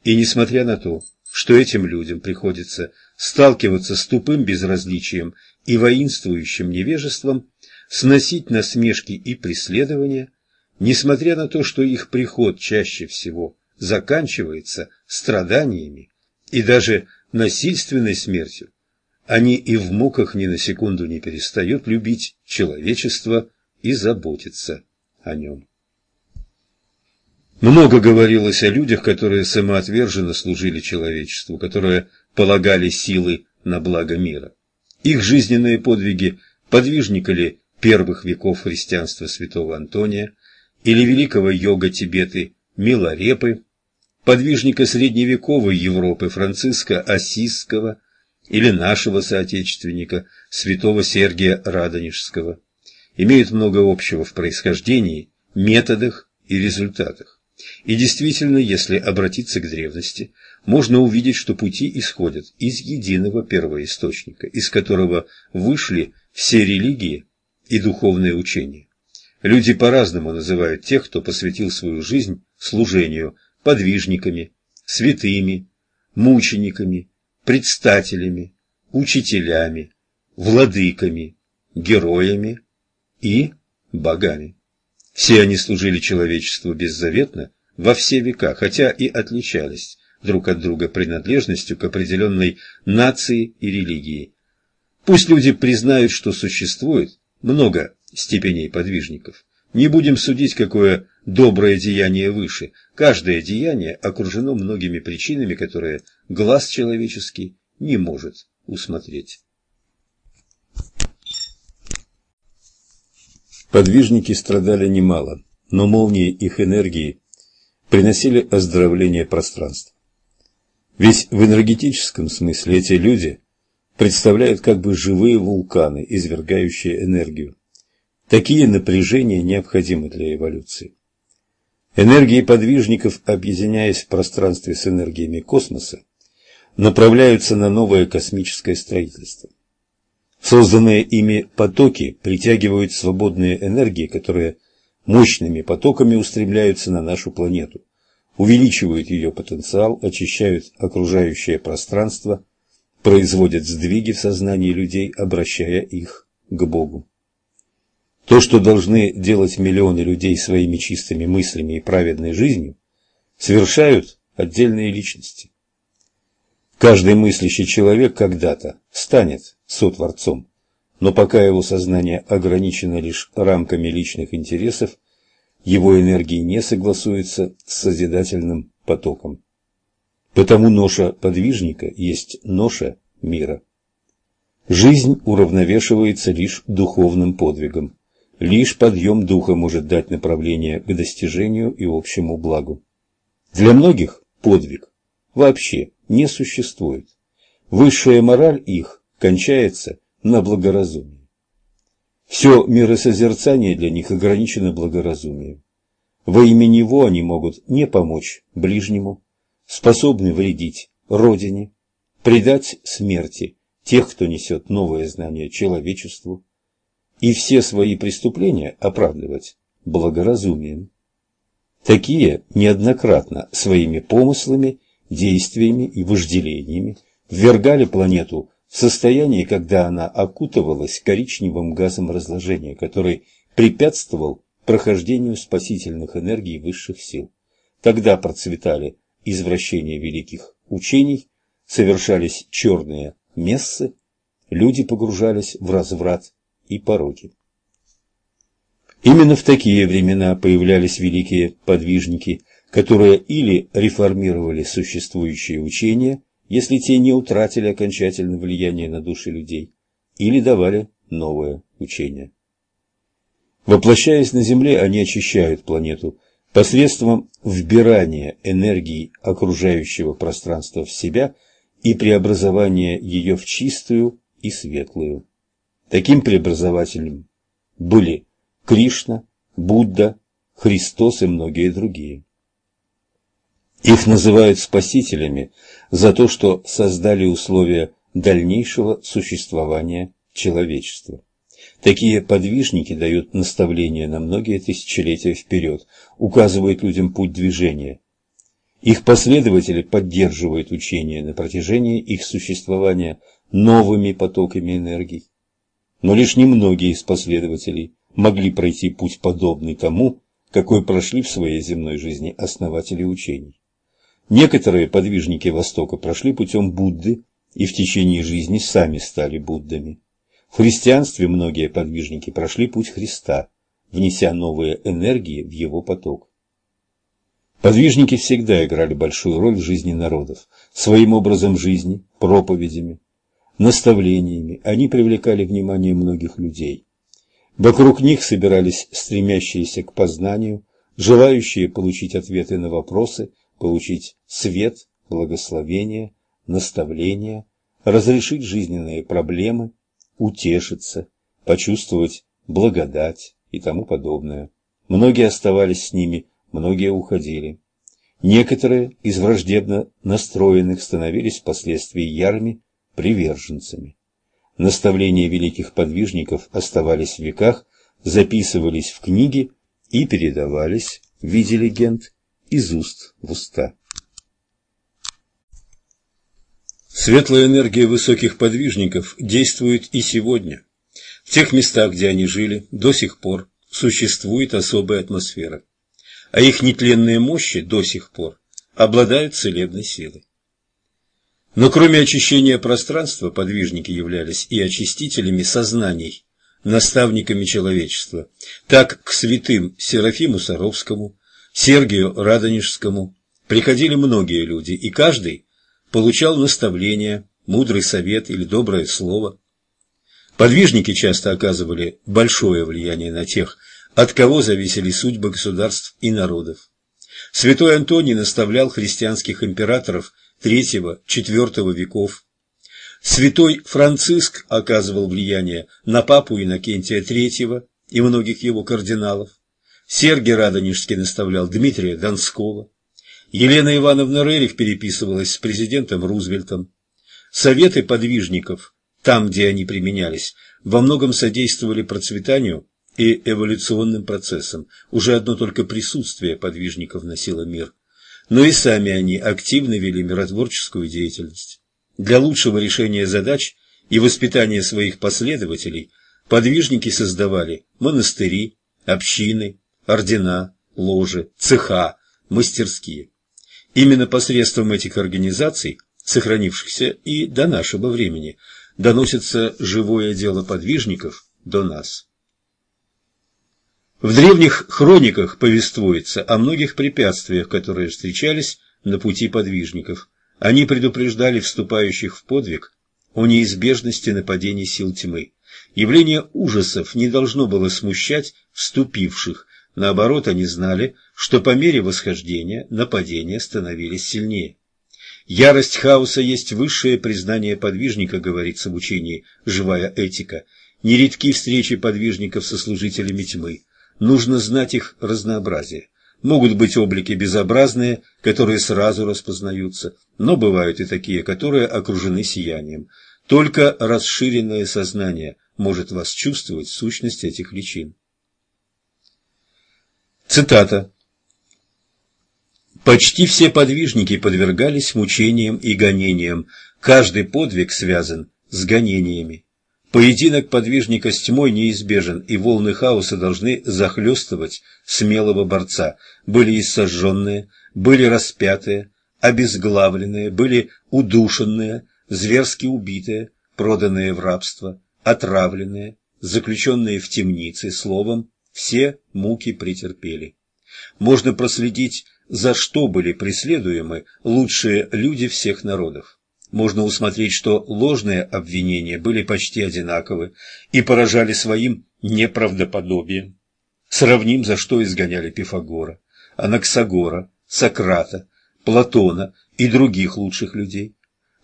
И несмотря на то, что этим людям приходится сталкиваться с тупым безразличием и воинствующим невежеством, сносить насмешки и преследования, несмотря на то, что их приход чаще всего заканчивается страданиями и даже насильственной смертью, они и в муках ни на секунду не перестают любить человечество и заботиться о нем. Много говорилось о людях, которые самоотверженно служили человечеству, которые полагали силы на благо мира. Их жизненные подвиги подвижника ли первых веков христианства святого Антония или великого йога Тибеты Миларепы, подвижника средневековой Европы Франциска Осисского или нашего соотечественника святого Сергия Радонежского, имеют много общего в происхождении, методах и результатах. И действительно, если обратиться к древности, можно увидеть, что пути исходят из единого первоисточника, из которого вышли все религии и духовные учения. Люди по-разному называют тех, кто посвятил свою жизнь служению подвижниками, святыми, мучениками, предстателями, учителями, владыками, героями и богами. Все они служили человечеству беззаветно во все века, хотя и отличались друг от друга принадлежностью к определенной нации и религии. Пусть люди признают, что существует много степеней подвижников. Не будем судить, какое доброе деяние выше. Каждое деяние окружено многими причинами, которые глаз человеческий не может усмотреть. Подвижники страдали немало, но молнии их энергии приносили оздоровление пространства. Ведь в энергетическом смысле эти люди представляют как бы живые вулканы, извергающие энергию. Такие напряжения необходимы для эволюции. Энергии подвижников, объединяясь в пространстве с энергиями космоса, направляются на новое космическое строительство. Созданные ими потоки притягивают свободные энергии, которые мощными потоками устремляются на нашу планету, увеличивают ее потенциал, очищают окружающее пространство, производят сдвиги в сознании людей, обращая их к Богу. То, что должны делать миллионы людей своими чистыми мыслями и праведной жизнью, совершают отдельные личности. Каждый мыслящий человек когда-то станет сотворцом, но пока его сознание ограничено лишь рамками личных интересов, его энергии не согласуются с созидательным потоком. Потому ноша подвижника есть ноша мира. Жизнь уравновешивается лишь духовным подвигом. Лишь подъем духа может дать направление к достижению и общему благу. Для многих подвиг вообще не существует. Высшая мораль их кончается на благоразумии. Все миросозерцание для них ограничено благоразумием. Во имя него они могут не помочь ближнему, способны вредить Родине, предать смерти тех, кто несет новое знание человечеству, и все свои преступления оправдывать благоразумием. Такие неоднократно своими помыслами действиями и вожделениями ввергали планету в состояние, когда она окутывалась коричневым газом разложения, который препятствовал прохождению спасительных энергий высших сил. Тогда процветали извращения великих учений, совершались черные мессы, люди погружались в разврат и пороки. Именно в такие времена появлялись великие подвижники – которые или реформировали существующие учения, если те не утратили окончательно влияние на души людей, или давали новое учение. Воплощаясь на Земле, они очищают планету посредством вбирания энергии окружающего пространства в себя и преобразования ее в чистую и светлую. Таким преобразователем были Кришна, Будда, Христос и многие другие. Их называют спасителями за то, что создали условия дальнейшего существования человечества. Такие подвижники дают наставления на многие тысячелетия вперед, указывают людям путь движения. Их последователи поддерживают учение на протяжении их существования новыми потоками энергий. Но лишь немногие из последователей могли пройти путь подобный тому, какой прошли в своей земной жизни основатели учений. Некоторые подвижники Востока прошли путем Будды и в течение жизни сами стали Буддами. В христианстве многие подвижники прошли путь Христа, внеся новые энергии в его поток. Подвижники всегда играли большую роль в жизни народов. Своим образом жизни, проповедями, наставлениями они привлекали внимание многих людей. Вокруг них собирались стремящиеся к познанию, желающие получить ответы на вопросы, получить свет, благословение, наставление, разрешить жизненные проблемы, утешиться, почувствовать благодать и тому подобное. Многие оставались с ними, многие уходили. Некоторые из враждебно настроенных становились впоследствии ярыми приверженцами. Наставления великих подвижников оставались в веках, записывались в книги и передавались в виде легенд из уст в уста. Светлая энергия высоких подвижников действует и сегодня. В тех местах, где они жили, до сих пор существует особая атмосфера, а их нетленные мощи до сих пор обладают целебной силой. Но кроме очищения пространства, подвижники являлись и очистителями сознаний, наставниками человечества. Так к святым Серафиму Саровскому, Сергию Радонежскому приходили многие люди, и каждый получал наставление, мудрый совет или доброе слово. Подвижники часто оказывали большое влияние на тех, от кого зависели судьбы государств и народов. Святой Антоний наставлял христианских императоров III-IV веков. Святой Франциск оказывал влияние на папу Иннокентия III и многих его кардиналов. Сергий Радонежский наставлял Дмитрия Донского. Елена Ивановна Рерих переписывалась с президентом Рузвельтом. Советы подвижников, там, где они применялись, во многом содействовали процветанию и эволюционным процессам. Уже одно только присутствие подвижников носило мир но и сами они активно вели миротворческую деятельность. Для лучшего решения задач и воспитания своих последователей подвижники создавали монастыри, общины, ордена, ложи, цеха, мастерские. Именно посредством этих организаций, сохранившихся и до нашего времени, доносится живое дело подвижников до нас. В древних хрониках повествуется о многих препятствиях, которые встречались на пути подвижников. Они предупреждали вступающих в подвиг о неизбежности нападений сил тьмы. Явление ужасов не должно было смущать вступивших, наоборот, они знали, что по мере восхождения нападения становились сильнее. Ярость хаоса есть высшее признание подвижника, говорится в учении «Живая этика». Нередки встречи подвижников со служителями тьмы нужно знать их разнообразие. Могут быть облики безобразные, которые сразу распознаются, но бывают и такие, которые окружены сиянием. Только расширенное сознание может вас чувствовать сущность этих личин. Цитата. Почти все подвижники подвергались мучениям и гонениям. Каждый подвиг связан с гонениями. Поединок подвижника с тьмой неизбежен, и волны хаоса должны захлестывать смелого борца. Были и сожженные, были распятые, обезглавленные, были удушенные, зверски убитые, проданные в рабство, отравленные, заключенные в темнице, словом, все муки претерпели. Можно проследить, за что были преследуемы лучшие люди всех народов можно усмотреть, что ложные обвинения были почти одинаковы и поражали своим неправдоподобием. Сравним, за что изгоняли Пифагора, Анаксагора, Сократа, Платона и других лучших людей.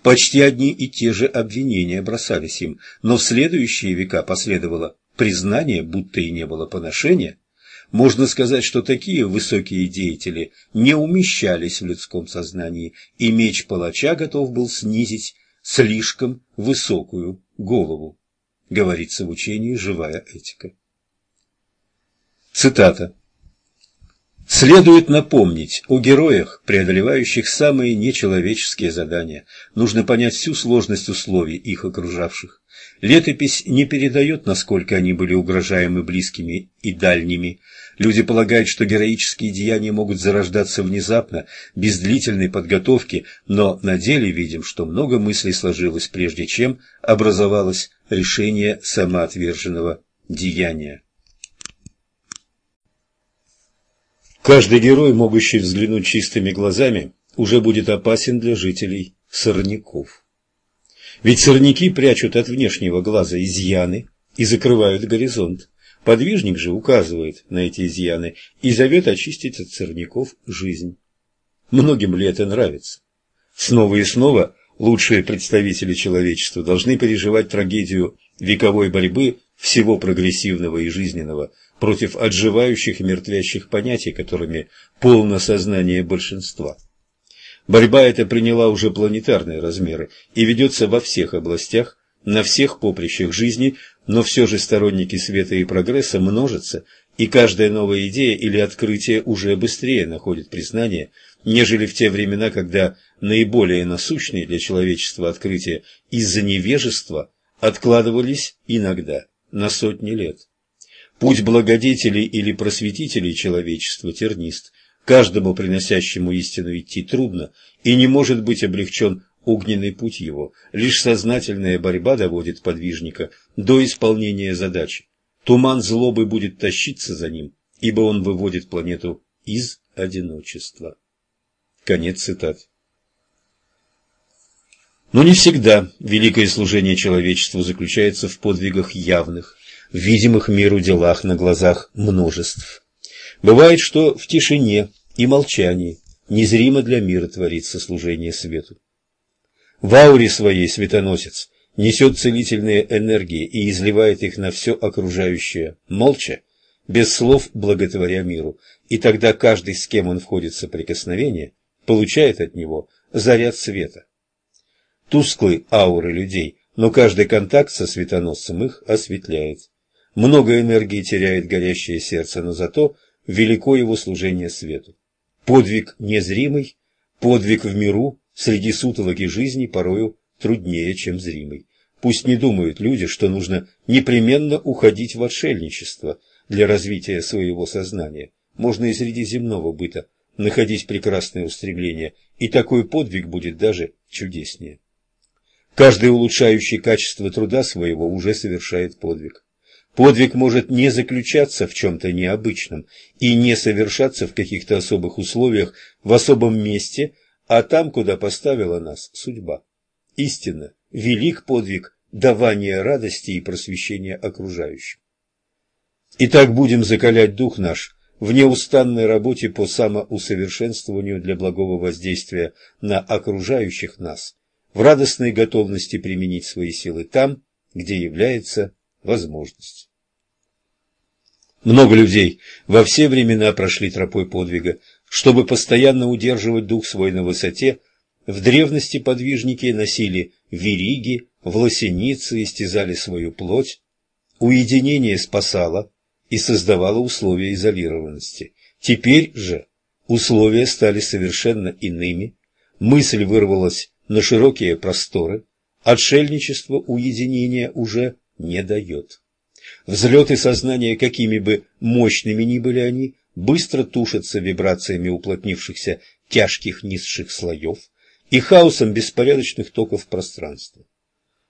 Почти одни и те же обвинения бросались им, но в следующие века последовало признание, будто и не было поношения, можно сказать, что такие высокие деятели не умещались в людском сознании, и меч палача готов был снизить слишком высокую голову, говорится в учении «Живая этика». Цитата. Следует напомнить о героях, преодолевающих самые нечеловеческие задания. Нужно понять всю сложность условий их окружавших. Летопись не передает, насколько они были угрожаемы близкими и дальними. Люди полагают, что героические деяния могут зарождаться внезапно, без длительной подготовки, но на деле видим, что много мыслей сложилось, прежде чем образовалось решение самоотверженного деяния. Каждый герой, могущий взглянуть чистыми глазами, уже будет опасен для жителей сорняков. Ведь сорняки прячут от внешнего глаза изъяны и закрывают горизонт. Подвижник же указывает на эти изъяны и зовет очистить от сорняков жизнь. Многим ли это нравится? Снова и снова лучшие представители человечества должны переживать трагедию вековой борьбы всего прогрессивного и жизненного против отживающих и мертвящих понятий, которыми полно сознание большинства. Борьба эта приняла уже планетарные размеры и ведется во всех областях, на всех поприщах жизни, но все же сторонники света и прогресса множатся, и каждая новая идея или открытие уже быстрее находит признание, нежели в те времена, когда наиболее насущные для человечества открытия из-за невежества откладывались иногда на сотни лет. Путь благодетелей или просветителей человечества тернист. Каждому приносящему истину идти трудно, и не может быть облегчен огненный путь его. Лишь сознательная борьба доводит подвижника до исполнения задачи. Туман злобы будет тащиться за ним, ибо он выводит планету из одиночества. Конец цитат. Но не всегда великое служение человечеству заключается в подвигах явных, видимых миру делах на глазах множеств. Бывает, что в тишине и молчании незримо для мира творится служение свету. В ауре своей светоносец несет целительные энергии и изливает их на все окружающее, молча, без слов благотворя миру, и тогда каждый, с кем он входит в соприкосновение, получает от него заряд света. Тусклые ауры людей, но каждый контакт со светоносцем их осветляет. Много энергии теряет горящее сердце, но зато велико его служение свету. Подвиг незримый, подвиг в миру, среди сутолоки жизни порою труднее, чем зримый. Пусть не думают люди, что нужно непременно уходить в отшельничество для развития своего сознания. Можно и среди земного быта находить прекрасное устремление, и такой подвиг будет даже чудеснее. Каждый улучшающий качество труда своего уже совершает подвиг. Подвиг может не заключаться в чем-то необычном и не совершаться в каких-то особых условиях, в особом месте, а там, куда поставила нас судьба. Истинно, велик подвиг давания радости и просвещения окружающим. Итак, будем закалять дух наш в неустанной работе по самоусовершенствованию для благого воздействия на окружающих нас, в радостной готовности применить свои силы там, где является возможность. Много людей во все времена прошли тропой подвига. Чтобы постоянно удерживать дух свой на высоте, в древности подвижники носили вериги, власеницы, истязали свою плоть. Уединение спасало и создавало условия изолированности. Теперь же условия стали совершенно иными, мысль вырвалась на широкие просторы, отшельничество уединения уже не дает. Взлеты сознания, какими бы мощными ни были они, быстро тушатся вибрациями уплотнившихся тяжких низших слоев и хаосом беспорядочных токов пространства.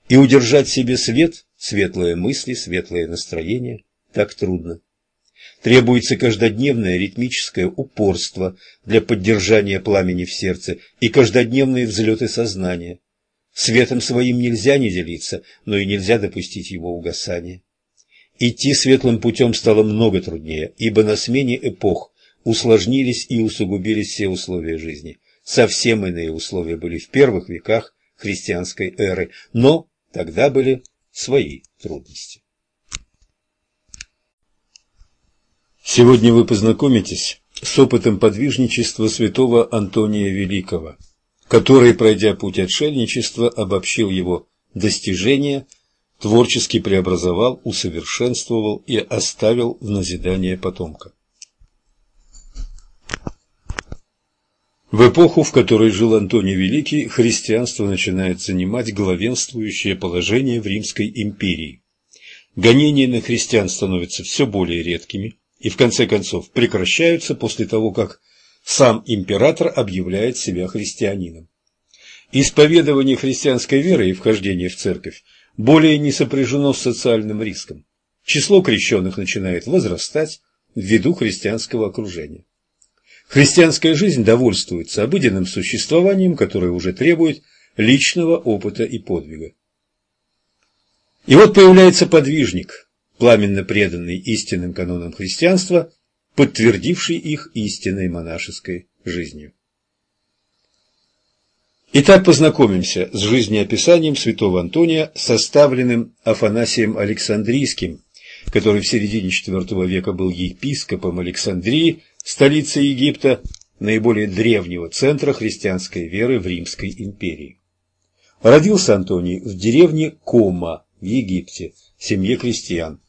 И удержать себе свет, светлые мысли, светлое настроение так трудно. Требуется каждодневное ритмическое упорство для поддержания пламени в сердце и каждодневные взлеты сознания. Светом своим нельзя не делиться, но и нельзя допустить его угасания. Идти светлым путем стало много труднее, ибо на смене эпох усложнились и усугубились все условия жизни. Совсем иные условия были в первых веках христианской эры, но тогда были свои трудности. Сегодня вы познакомитесь с опытом подвижничества святого Антония Великого, который, пройдя путь отшельничества, обобщил его достижения – творчески преобразовал, усовершенствовал и оставил в назидание потомка. В эпоху, в которой жил Антоний Великий, христианство начинает занимать главенствующее положение в Римской империи. Гонения на христиан становятся все более редкими и в конце концов прекращаются после того, как сам император объявляет себя христианином. Исповедование христианской веры и вхождение в церковь более не сопряжено с социальным риском. Число крещенных начинает возрастать ввиду христианского окружения. Христианская жизнь довольствуется обыденным существованием, которое уже требует личного опыта и подвига. И вот появляется подвижник, пламенно преданный истинным канонам христианства, подтвердивший их истинной монашеской жизнью. Итак, познакомимся с жизнеописанием святого Антония, составленным Афанасием Александрийским, который в середине IV века был епископом Александрии столица Египта, наиболее древнего центра христианской веры в Римской империи. Родился Антоний в деревне Кома в Египте, в семье крестьян.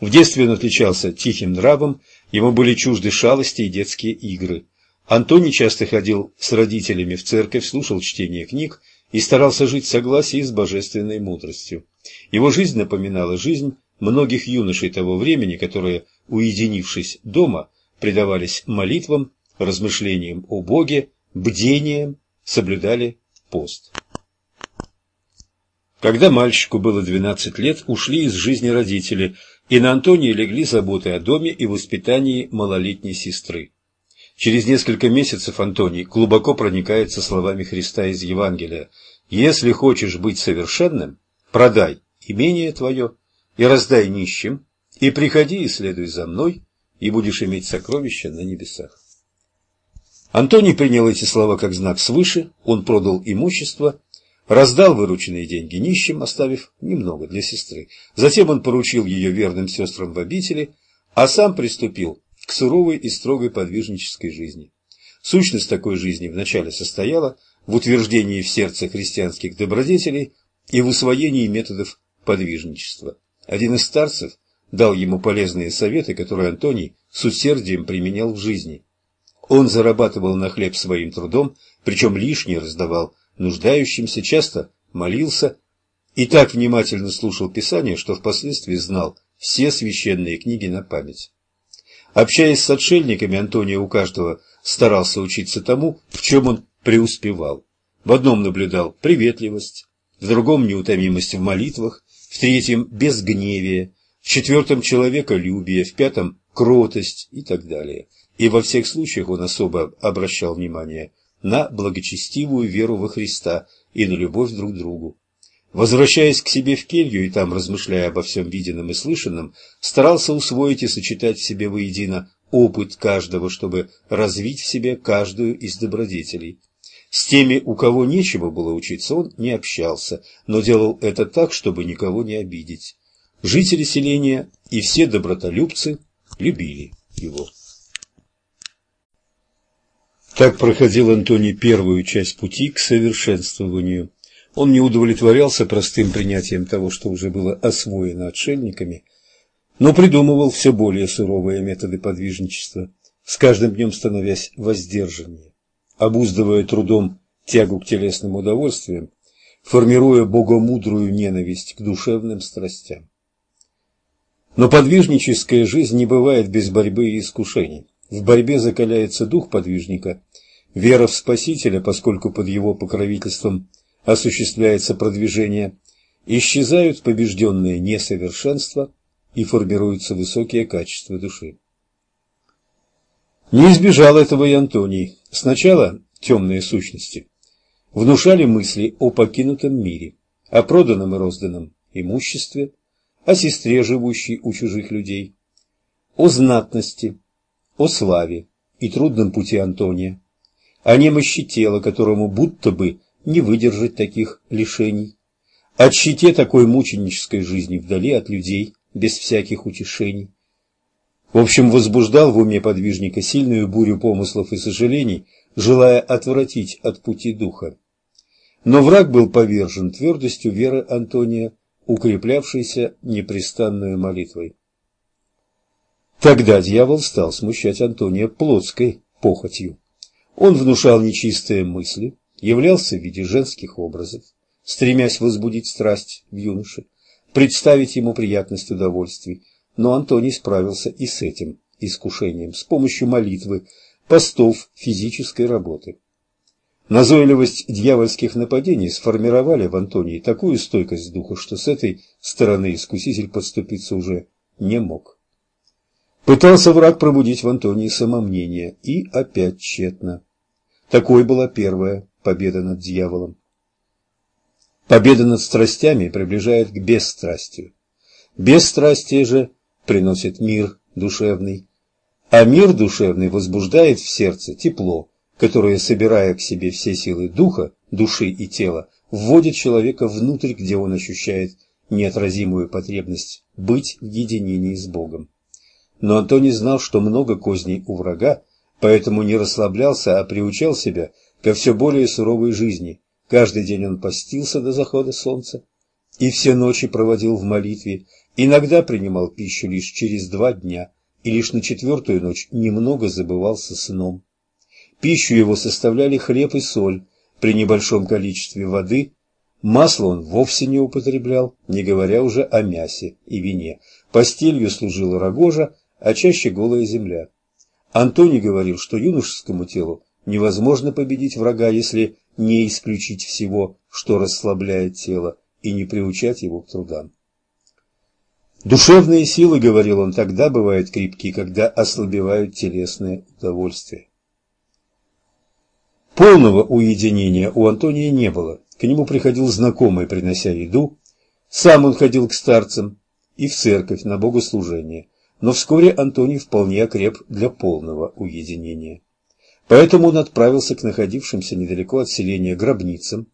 В детстве он отличался тихим нравом, ему были чужды шалости и детские игры. Антоний часто ходил с родителями в церковь, слушал чтение книг и старался жить в согласии с божественной мудростью. Его жизнь напоминала жизнь многих юношей того времени, которые, уединившись дома, предавались молитвам, размышлениям о Боге, бдениям, соблюдали пост. Когда мальчику было 12 лет, ушли из жизни родители, и на Антония легли заботы о доме и воспитании малолетней сестры. Через несколько месяцев Антоний глубоко проникается словами Христа из Евангелия «Если хочешь быть совершенным, продай имение твое и раздай нищим, и приходи и следуй за мной, и будешь иметь сокровища на небесах. Антоний принял эти слова как знак свыше, он продал имущество, раздал вырученные деньги нищим, оставив немного для сестры. Затем он поручил ее верным сестрам в обители, а сам приступил к суровой и строгой подвижнической жизни. Сущность такой жизни вначале состояла в утверждении в сердце христианских добродетелей и в усвоении методов подвижничества. Один из старцев дал ему полезные советы, которые Антоний с усердием применял в жизни. Он зарабатывал на хлеб своим трудом, причем лишнее раздавал нуждающимся, часто молился и так внимательно слушал Писание, что впоследствии знал все священные книги на память. Общаясь с отшельниками, Антоний у каждого старался учиться тому, в чем он преуспевал. В одном наблюдал приветливость, в другом – неутомимость в молитвах, в третьем – безгневие, в четвертом – человеколюбие, в пятом – кротость и так далее. И во всех случаях он особо обращал внимание на благочестивую веру во Христа и на любовь друг к другу. Возвращаясь к себе в келью и там размышляя обо всем виденном и слышанном, старался усвоить и сочетать в себе воедино опыт каждого, чтобы развить в себе каждую из добродетелей. С теми, у кого нечего было учиться, он не общался, но делал это так, чтобы никого не обидеть. Жители селения и все добротолюбцы любили его. Так проходил Антоний первую часть пути к совершенствованию. Он не удовлетворялся простым принятием того, что уже было освоено отшельниками, но придумывал все более суровые методы подвижничества, с каждым днем становясь воздержаннее, обуздывая трудом тягу к телесным удовольствиям, формируя богомудрую ненависть к душевным страстям. Но подвижническая жизнь не бывает без борьбы и искушений. В борьбе закаляется дух подвижника, вера в Спасителя, поскольку под его покровительством осуществляется продвижение, исчезают побежденные несовершенства и формируются высокие качества души. Не избежал этого и Антоний. Сначала темные сущности внушали мысли о покинутом мире, о проданном и розданном имуществе, о сестре, живущей у чужих людей, о знатности, о славе и трудном пути Антония, о немощи тела, которому будто бы не выдержать таких лишений, о щите такой мученической жизни вдали от людей, без всяких утешений. В общем, возбуждал в уме подвижника сильную бурю помыслов и сожалений, желая отвратить от пути духа. Но враг был повержен твердостью веры Антония укреплявшийся непрестанной молитвой. Тогда дьявол стал смущать Антония плотской похотью. Он внушал нечистые мысли, являлся в виде женских образов, стремясь возбудить страсть в юноше, представить ему приятность удовольствий, но Антоний справился и с этим искушением с помощью молитвы, постов, физической работы. Назойливость дьявольских нападений сформировали в Антонии такую стойкость духа, что с этой стороны искуситель подступиться уже не мог. Пытался враг пробудить в Антонии самомнение, и опять тщетно. Такой была первая победа над дьяволом. Победа над страстями приближает к бесстрастию. Бесстрастие же приносит мир душевный, а мир душевный возбуждает в сердце тепло, которое, собирая к себе все силы духа, души и тела, вводит человека внутрь, где он ощущает неотразимую потребность быть в единении с Богом. Но Антоний знал, что много козней у врага, поэтому не расслаблялся, а приучал себя ко все более суровой жизни. Каждый день он постился до захода солнца и все ночи проводил в молитве, иногда принимал пищу лишь через два дня и лишь на четвертую ночь немного забывался сном. Пищу его составляли хлеб и соль при небольшом количестве воды. Масло он вовсе не употреблял, не говоря уже о мясе и вине. Постелью служила рогожа, а чаще голая земля. Антоний говорил, что юношескому телу невозможно победить врага, если не исключить всего, что расслабляет тело, и не приучать его к трудам. Душевные силы, говорил он, тогда бывают крепки, когда ослабевают телесные удовольствия. Полного уединения у Антония не было. К нему приходил знакомый, принося еду. Сам он ходил к старцам и в церковь на богослужение. Но вскоре Антоний вполне окреп для полного уединения. Поэтому он отправился к находившимся недалеко от селения гробницам,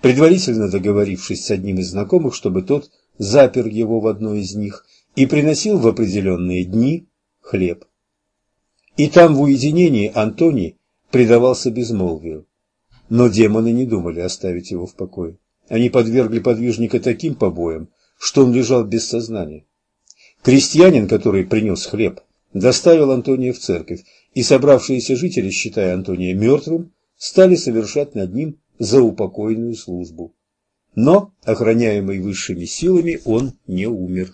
предварительно договорившись с одним из знакомых, чтобы тот запер его в одной из них и приносил в определенные дни хлеб. И там в уединении Антоний предавался безмолвию. Но демоны не думали оставить его в покое. Они подвергли подвижника таким побоям, что он лежал без сознания. Крестьянин, который принес хлеб, доставил Антония в церковь, и собравшиеся жители, считая Антония мертвым, стали совершать над ним заупокойную службу. Но, охраняемый высшими силами, он не умер.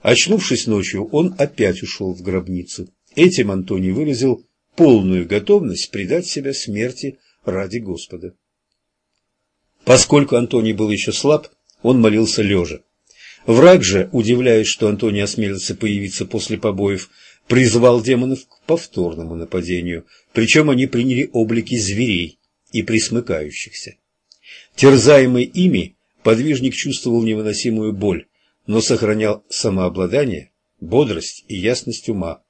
Очнувшись ночью, он опять ушел в гробницу. Этим Антоний выразил полную готовность предать себя смерти ради Господа. Поскольку Антоний был еще слаб, он молился лежа. Враг же, удивляясь, что Антоний осмелился появиться после побоев, призвал демонов к повторному нападению, причем они приняли облики зверей и присмыкающихся. Терзаемый ими, подвижник чувствовал невыносимую боль, но сохранял самообладание, бодрость и ясность ума.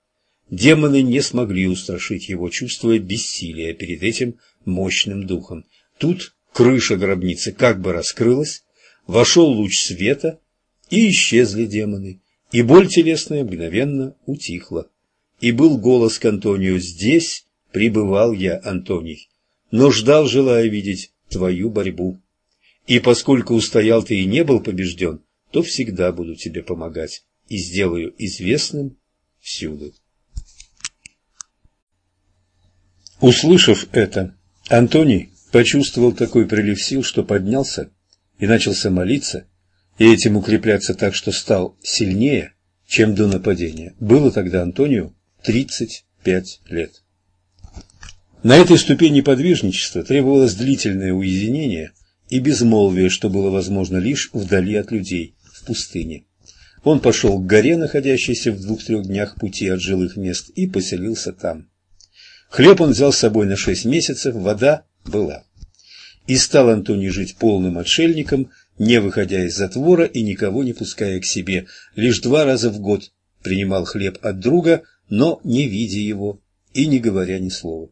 Демоны не смогли устрашить его, чувствуя бессилие перед этим мощным духом. Тут крыша гробницы как бы раскрылась, вошел луч света, и исчезли демоны, и боль телесная мгновенно утихла. И был голос к Антонию «Здесь пребывал я, Антоний, но ждал, желая видеть твою борьбу. И поскольку устоял ты и не был побежден, то всегда буду тебе помогать и сделаю известным всюду». Услышав это, Антоний почувствовал такой прилив сил, что поднялся и начался молиться, и этим укрепляться так, что стал сильнее, чем до нападения. Было тогда Антонию 35 лет. На этой ступени подвижничества требовалось длительное уединение и безмолвие, что было возможно лишь вдали от людей, в пустыне. Он пошел к горе, находящейся в двух-трех днях пути от жилых мест, и поселился там. Хлеб он взял с собой на шесть месяцев, вода была. И стал Антоний жить полным отшельником, не выходя из затвора и никого не пуская к себе. Лишь два раза в год принимал хлеб от друга, но не видя его и не говоря ни слова.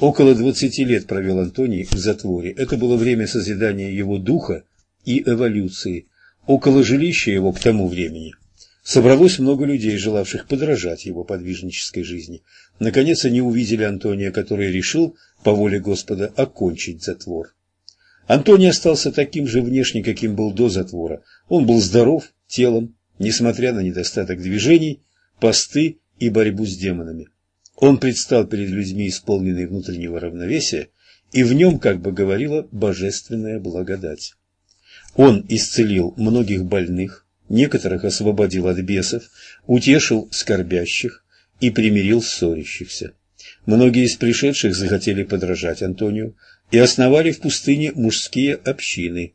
Около двадцати лет провел Антоний в затворе. Это было время созидания его духа и эволюции. Около жилища его к тому времени собралось много людей, желавших подражать его подвижнической жизни. Наконец они увидели Антония, который решил, по воле Господа, окончить затвор. Антоний остался таким же внешне, каким был до затвора. Он был здоров телом, несмотря на недостаток движений, посты и борьбу с демонами. Он предстал перед людьми, исполненный внутреннего равновесия, и в нем как бы говорила божественная благодать. Он исцелил многих больных, некоторых освободил от бесов, утешил скорбящих и примирил ссорящихся. Многие из пришедших захотели подражать Антонию и основали в пустыне мужские общины,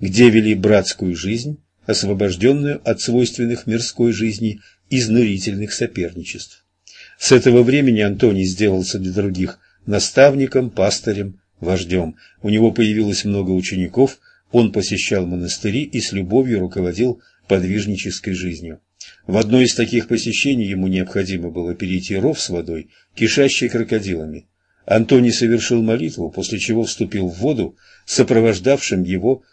где вели братскую жизнь, освобожденную от свойственных мирской жизни изнурительных соперничеств. С этого времени Антоний сделался для других наставником, пастырем, вождем. У него появилось много учеников, он посещал монастыри и с любовью руководил подвижнической жизнью. В одно из таких посещений ему необходимо было перейти ров с водой, кишащей крокодилами. Антоний совершил молитву, после чего вступил в воду, сопровождавшим его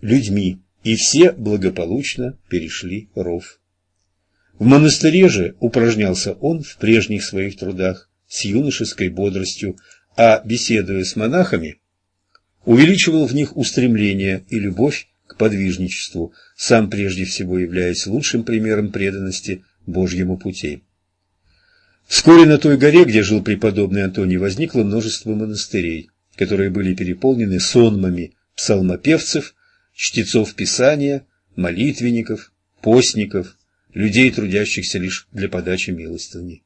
людьми, и все благополучно перешли ров. В монастыре же упражнялся он в прежних своих трудах с юношеской бодростью, а, беседуя с монахами, увеличивал в них устремление и любовь к подвижничеству, сам прежде всего являясь лучшим примером преданности Божьему пути. Вскоре на той горе, где жил преподобный Антоний, возникло множество монастырей, которые были переполнены сонмами псалмопевцев, чтецов Писания, молитвенников, постников, людей, трудящихся лишь для подачи милостыни.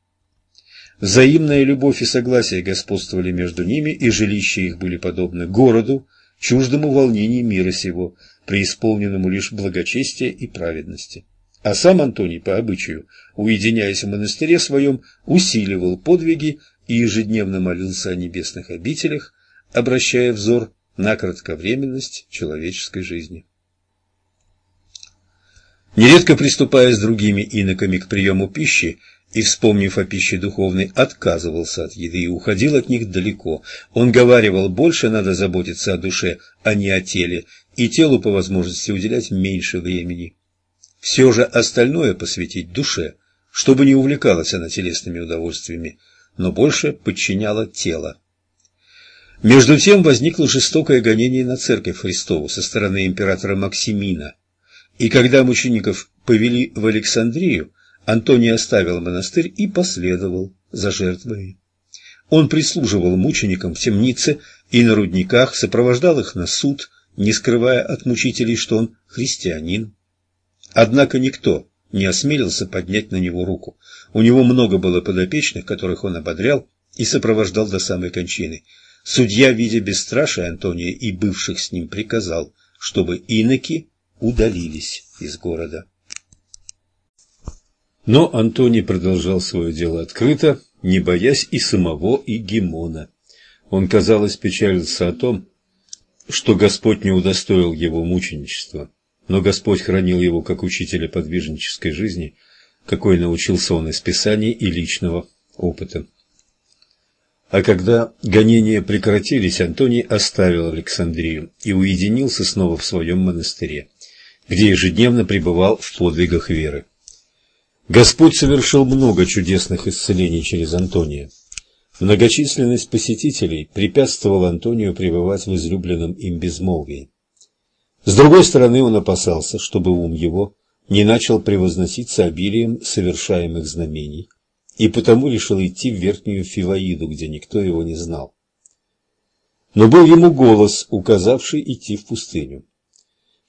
Взаимная любовь и согласие господствовали между ними, и жилища их были подобны городу, чуждому волнений мира сего, преисполненному лишь благочестия и праведности. А сам Антоний, по обычаю, уединяясь в монастыре своем, усиливал подвиги и ежедневно молился о небесных обителях, обращая взор на кратковременность человеческой жизни. Нередко приступая с другими иноками к приему пищи и, вспомнив о пище духовной, отказывался от еды и уходил от них далеко. Он говаривал, больше надо заботиться о душе, а не о теле, и телу по возможности уделять меньше времени. Все же остальное посвятить душе, чтобы не увлекалась она телесными удовольствиями, но больше подчиняла тело. Между тем возникло жестокое гонение на церковь Христову со стороны императора Максимина – и когда мучеников повели в Александрию, Антоний оставил монастырь и последовал за жертвами. Он прислуживал мученикам в темнице и на рудниках, сопровождал их на суд, не скрывая от мучителей, что он христианин. Однако никто не осмелился поднять на него руку. У него много было подопечных, которых он ободрял и сопровождал до самой кончины. Судья, видя бесстрашие Антония и бывших с ним, приказал, чтобы иноки удалились из города. Но Антоний продолжал свое дело открыто, не боясь и самого Игимона. Он, казалось, печалился о том, что Господь не удостоил его мученичества, но Господь хранил его как учителя подвижнической жизни, какой научился он из Писаний и личного опыта. А когда гонения прекратились, Антоний оставил Александрию и уединился снова в своем монастыре где ежедневно пребывал в подвигах веры. Господь совершил много чудесных исцелений через Антония. Многочисленность посетителей препятствовала Антонию пребывать в излюбленном им безмолвии. С другой стороны, он опасался, чтобы ум его не начал превозноситься обилием совершаемых знамений, и потому решил идти в верхнюю Фиваиду, где никто его не знал. Но был ему голос, указавший идти в пустыню.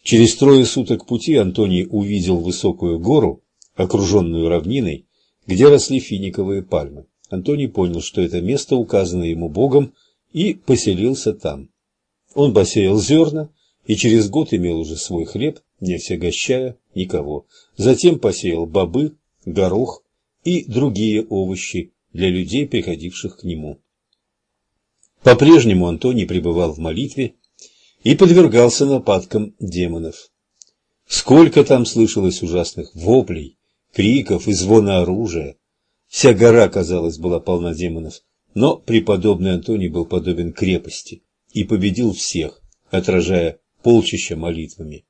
Через трое суток пути Антоний увидел высокую гору, окруженную равниной, где росли финиковые пальмы. Антоний понял, что это место указано ему Богом, и поселился там. Он посеял зерна и через год имел уже свой хлеб, не осягощая никого. Затем посеял бобы, горох и другие овощи для людей, приходивших к нему. По-прежнему Антоний пребывал в молитве и подвергался нападкам демонов. Сколько там слышалось ужасных воплей, криков и звона оружия. Вся гора, казалось, была полна демонов, но преподобный Антоний был подобен крепости и победил всех, отражая полчища молитвами.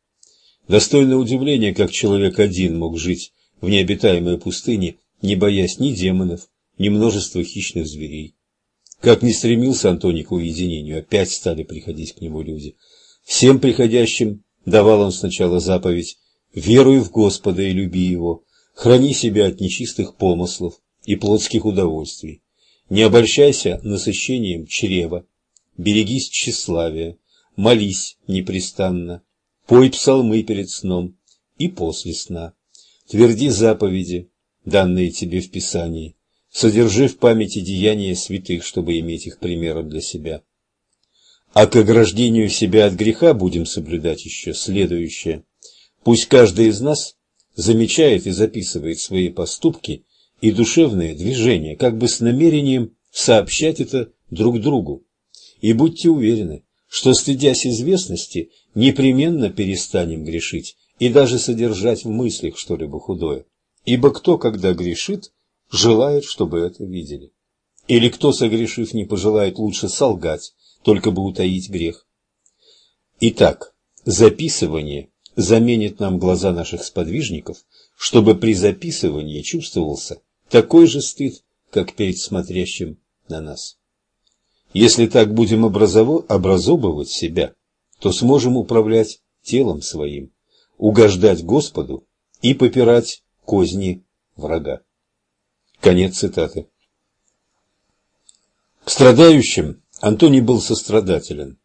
Достойно удивления, как человек один мог жить в необитаемой пустыне, не боясь ни демонов, ни множества хищных зверей. Как ни стремился Антоний к уединению, опять стали приходить к нему люди. Всем приходящим давал он сначала заповедь «Веруй в Господа и люби Его, храни себя от нечистых помыслов и плотских удовольствий, Не обольщайся насыщением чрева, берегись тщеславия, молись непрестанно, пой псалмы перед сном и после сна, тверди заповеди, данные тебе в Писании, содержи в памяти деяния святых, чтобы иметь их примером для себя. А к ограждению себя от греха будем соблюдать еще следующее. Пусть каждый из нас замечает и записывает свои поступки и душевные движения, как бы с намерением сообщать это друг другу. И будьте уверены, что, стыдясь известности, непременно перестанем грешить и даже содержать в мыслях что-либо худое. Ибо кто, когда грешит, желает, чтобы это видели? Или кто, согрешив, не пожелает лучше солгать, только бы утаить грех? Итак, записывание заменит нам глаза наших сподвижников, чтобы при записывании чувствовался такой же стыд, как перед смотрящим на нас. Если так будем образовывать себя, то сможем управлять телом своим, угождать Господу и попирать козни врага. Конец цитаты. К страдающим Антоний был сострадателен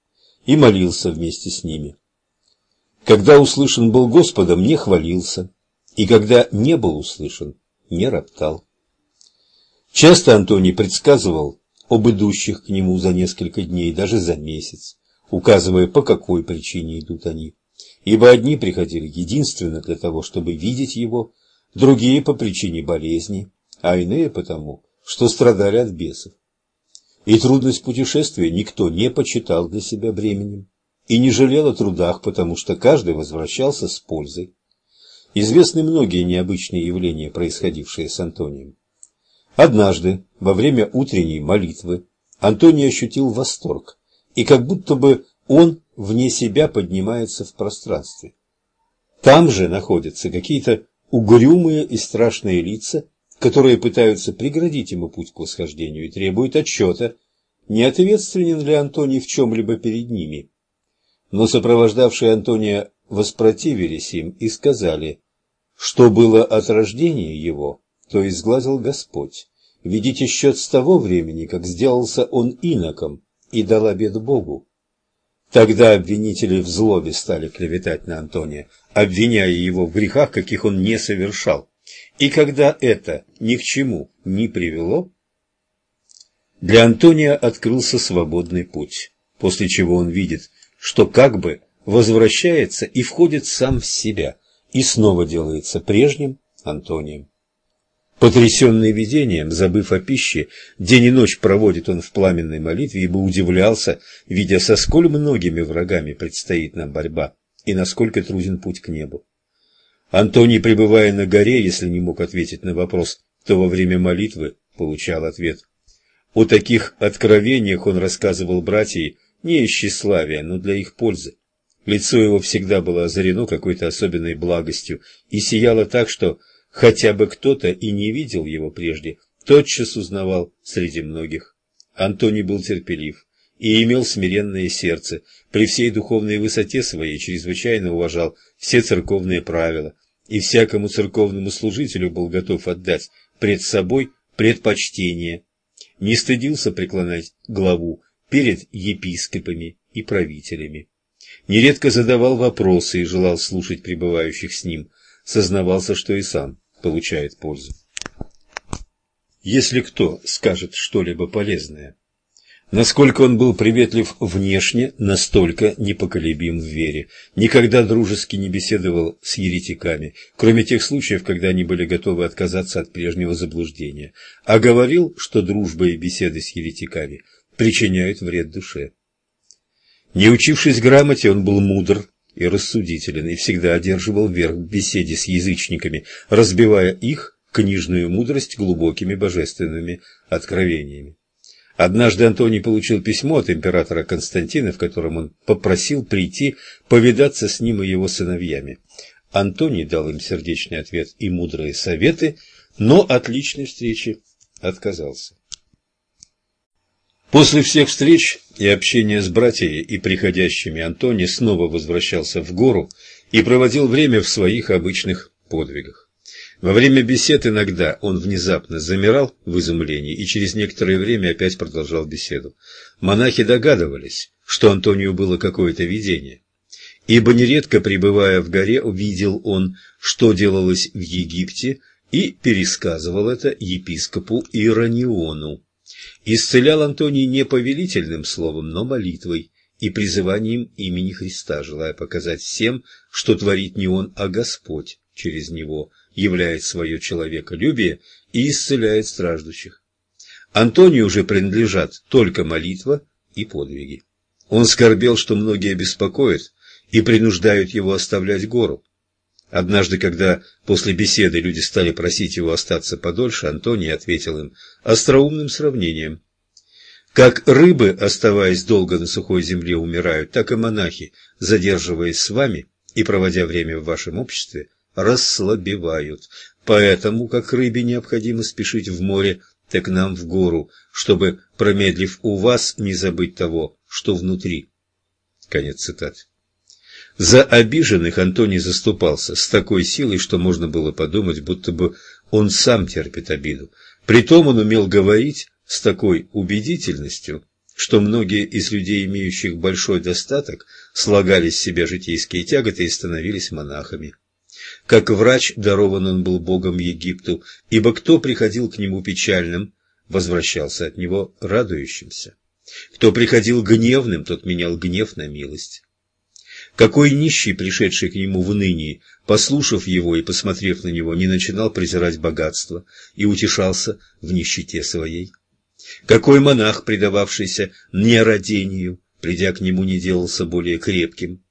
и молился вместе с ними. Когда услышан был Господом, не хвалился, и когда не был услышан, не роптал. Часто Антоний предсказывал об идущих к нему за несколько дней, даже за месяц, указывая, по какой причине идут они. Ибо одни приходили единственно для того, чтобы видеть его, другие по причине болезни, а иные потому, что страдали от бесов. И трудность путешествия никто не почитал для себя бременем и не жалел о трудах, потому что каждый возвращался с пользой. Известны многие необычные явления, происходившие с Антонием. Однажды, во время утренней молитвы, Антоний ощутил восторг, и как будто бы он вне себя поднимается в пространстве. Там же находятся какие-то угрюмые и страшные лица, которые пытаются преградить ему путь к восхождению и требуют отчета, не ответственен ли Антоний в чем-либо перед ними. Но сопровождавшие Антония воспротивились им и сказали, что было от рождения его, то изгладил Господь. Ведите счет с того времени, как сделался он иноком и дал обет Богу. Тогда обвинители в злобе стали клеветать на Антония, обвиняя его в грехах, каких он не совершал. И когда это ни к чему не привело, для Антония открылся свободный путь, после чего он видит, что как бы возвращается и входит сам в себя, и снова делается прежним Антонием. Потрясенный видением, забыв о пище, день и ночь проводит он в пламенной молитве, ибо удивлялся, видя, со сколь многими врагами предстоит нам борьба и насколько труден путь к небу. Антоний, пребывая на горе, если не мог ответить на вопрос, то во время молитвы получал ответ. О таких откровениях он рассказывал братьям не из тщеславия, но для их пользы. Лицо его всегда было озарено какой-то особенной благостью и сияло так, что хотя бы кто-то и не видел его прежде, тотчас узнавал среди многих. Антоний был терпелив и имел смиренное сердце, при всей духовной высоте своей чрезвычайно уважал все церковные правила, и всякому церковному служителю был готов отдать пред собой предпочтение, не стыдился преклонять главу перед епископами и правителями. Нередко задавал вопросы и желал слушать пребывающих с ним, сознавался, что и сам получает пользу. Если кто скажет что-либо полезное, насколько он был приветлив внешне, настолько непоколебим в вере, никогда дружески не беседовал с еретиками, кроме тех случаев, когда они были готовы отказаться от прежнего заблуждения, а говорил, что дружба и беседы с еретиками причиняют вред душе. Не учившись грамоте, он был мудр и рассудителен, и всегда одерживал верх в беседе с язычниками, разбивая их книжную мудрость глубокими божественными откровениями. Однажды Антоний получил письмо от императора Константина, в котором он попросил прийти повидаться с ним и его сыновьями. Антоний дал им сердечный ответ и мудрые советы, но от личной встречи отказался. После всех встреч и общения с братьями и приходящими Антоний снова возвращался в гору и проводил время в своих обычных подвигах. Во время бесед иногда он внезапно замирал в изумлении и через некоторое время опять продолжал беседу. Монахи догадывались, что Антонию было какое-то видение, ибо нередко, пребывая в горе, увидел он, что делалось в Египте, и пересказывал это епископу Ирониону. Исцелял Антоний не повелительным словом, но молитвой и призыванием имени Христа, желая показать всем, что творит не он, а Господь через него – являет свое человеколюбие и исцеляет страждущих. Антонию уже принадлежат только молитва и подвиги. Он скорбел, что многие беспокоят и принуждают его оставлять гору. Однажды, когда после беседы люди стали просить его остаться подольше, Антоний ответил им остроумным сравнением. Как рыбы, оставаясь долго на сухой земле, умирают, так и монахи, задерживаясь с вами и проводя время в вашем обществе, расслабевают. Поэтому, как рыбе необходимо спешить в море, так нам в гору, чтобы, промедлив у вас, не забыть того, что внутри. Конец цитаты. За обиженных Антоний заступался с такой силой, что можно было подумать, будто бы он сам терпит обиду. Притом он умел говорить с такой убедительностью, что многие из людей, имеющих большой достаток, слагали с себя житейские тяготы и становились монахами. Как врач дарован он был Богом Египту, ибо кто приходил к нему печальным, возвращался от него радующимся. Кто приходил гневным, тот менял гнев на милость. Какой нищий, пришедший к нему в ныне, послушав его и посмотрев на него, не начинал презирать богатство и утешался в нищете своей? Какой монах, предававшийся нерадению, придя к нему, не делался более крепким?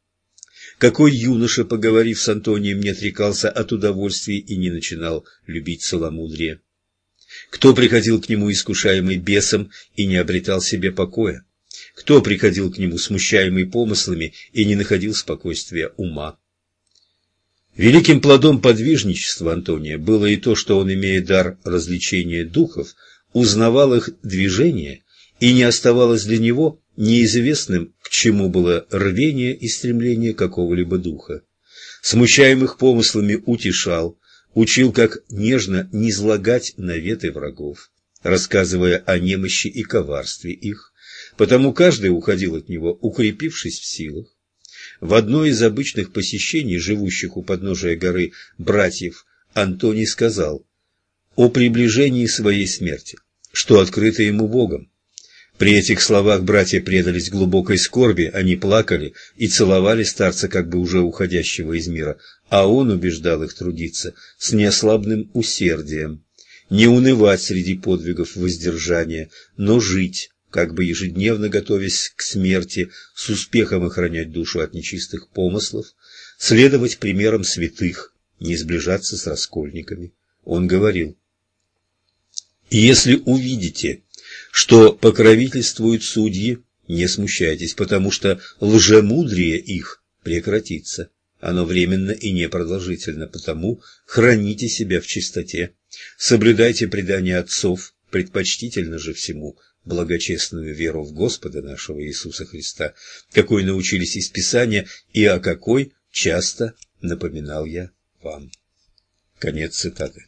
Какой юноша, поговорив с Антонием, не отрекался от удовольствий и не начинал любить целомудрие? Кто приходил к нему искушаемый бесом и не обретал себе покоя? Кто приходил к нему смущаемый помыслами и не находил спокойствия ума? Великим плодом подвижничества Антония было и то, что он, имея дар развлечения духов, узнавал их движение, и не оставалось для него неизвестным, к чему было рвение и стремление какого-либо духа. Смущаемых помыслами утешал, учил, как нежно низлагать наветы врагов, рассказывая о немощи и коварстве их, потому каждый уходил от него, укрепившись в силах. В одно из обычных посещений живущих у подножия горы братьев Антоний сказал о приближении своей смерти, что открыто ему Богом, при этих словах братья предались глубокой скорби, они плакали и целовали старца, как бы уже уходящего из мира, а он убеждал их трудиться с неослабным усердием, не унывать среди подвигов воздержания, но жить, как бы ежедневно готовясь к смерти, с успехом охранять душу от нечистых помыслов, следовать примерам святых, не сближаться с раскольниками. Он говорил, «Если увидите что покровительствуют судьи, не смущайтесь, потому что лжемудрие их прекратится. Оно временно и непродолжительно, потому храните себя в чистоте, соблюдайте предания отцов, предпочтительно же всему благочестную веру в Господа нашего Иисуса Христа, какой научились из Писания и о какой часто напоминал я вам. Конец цитаты.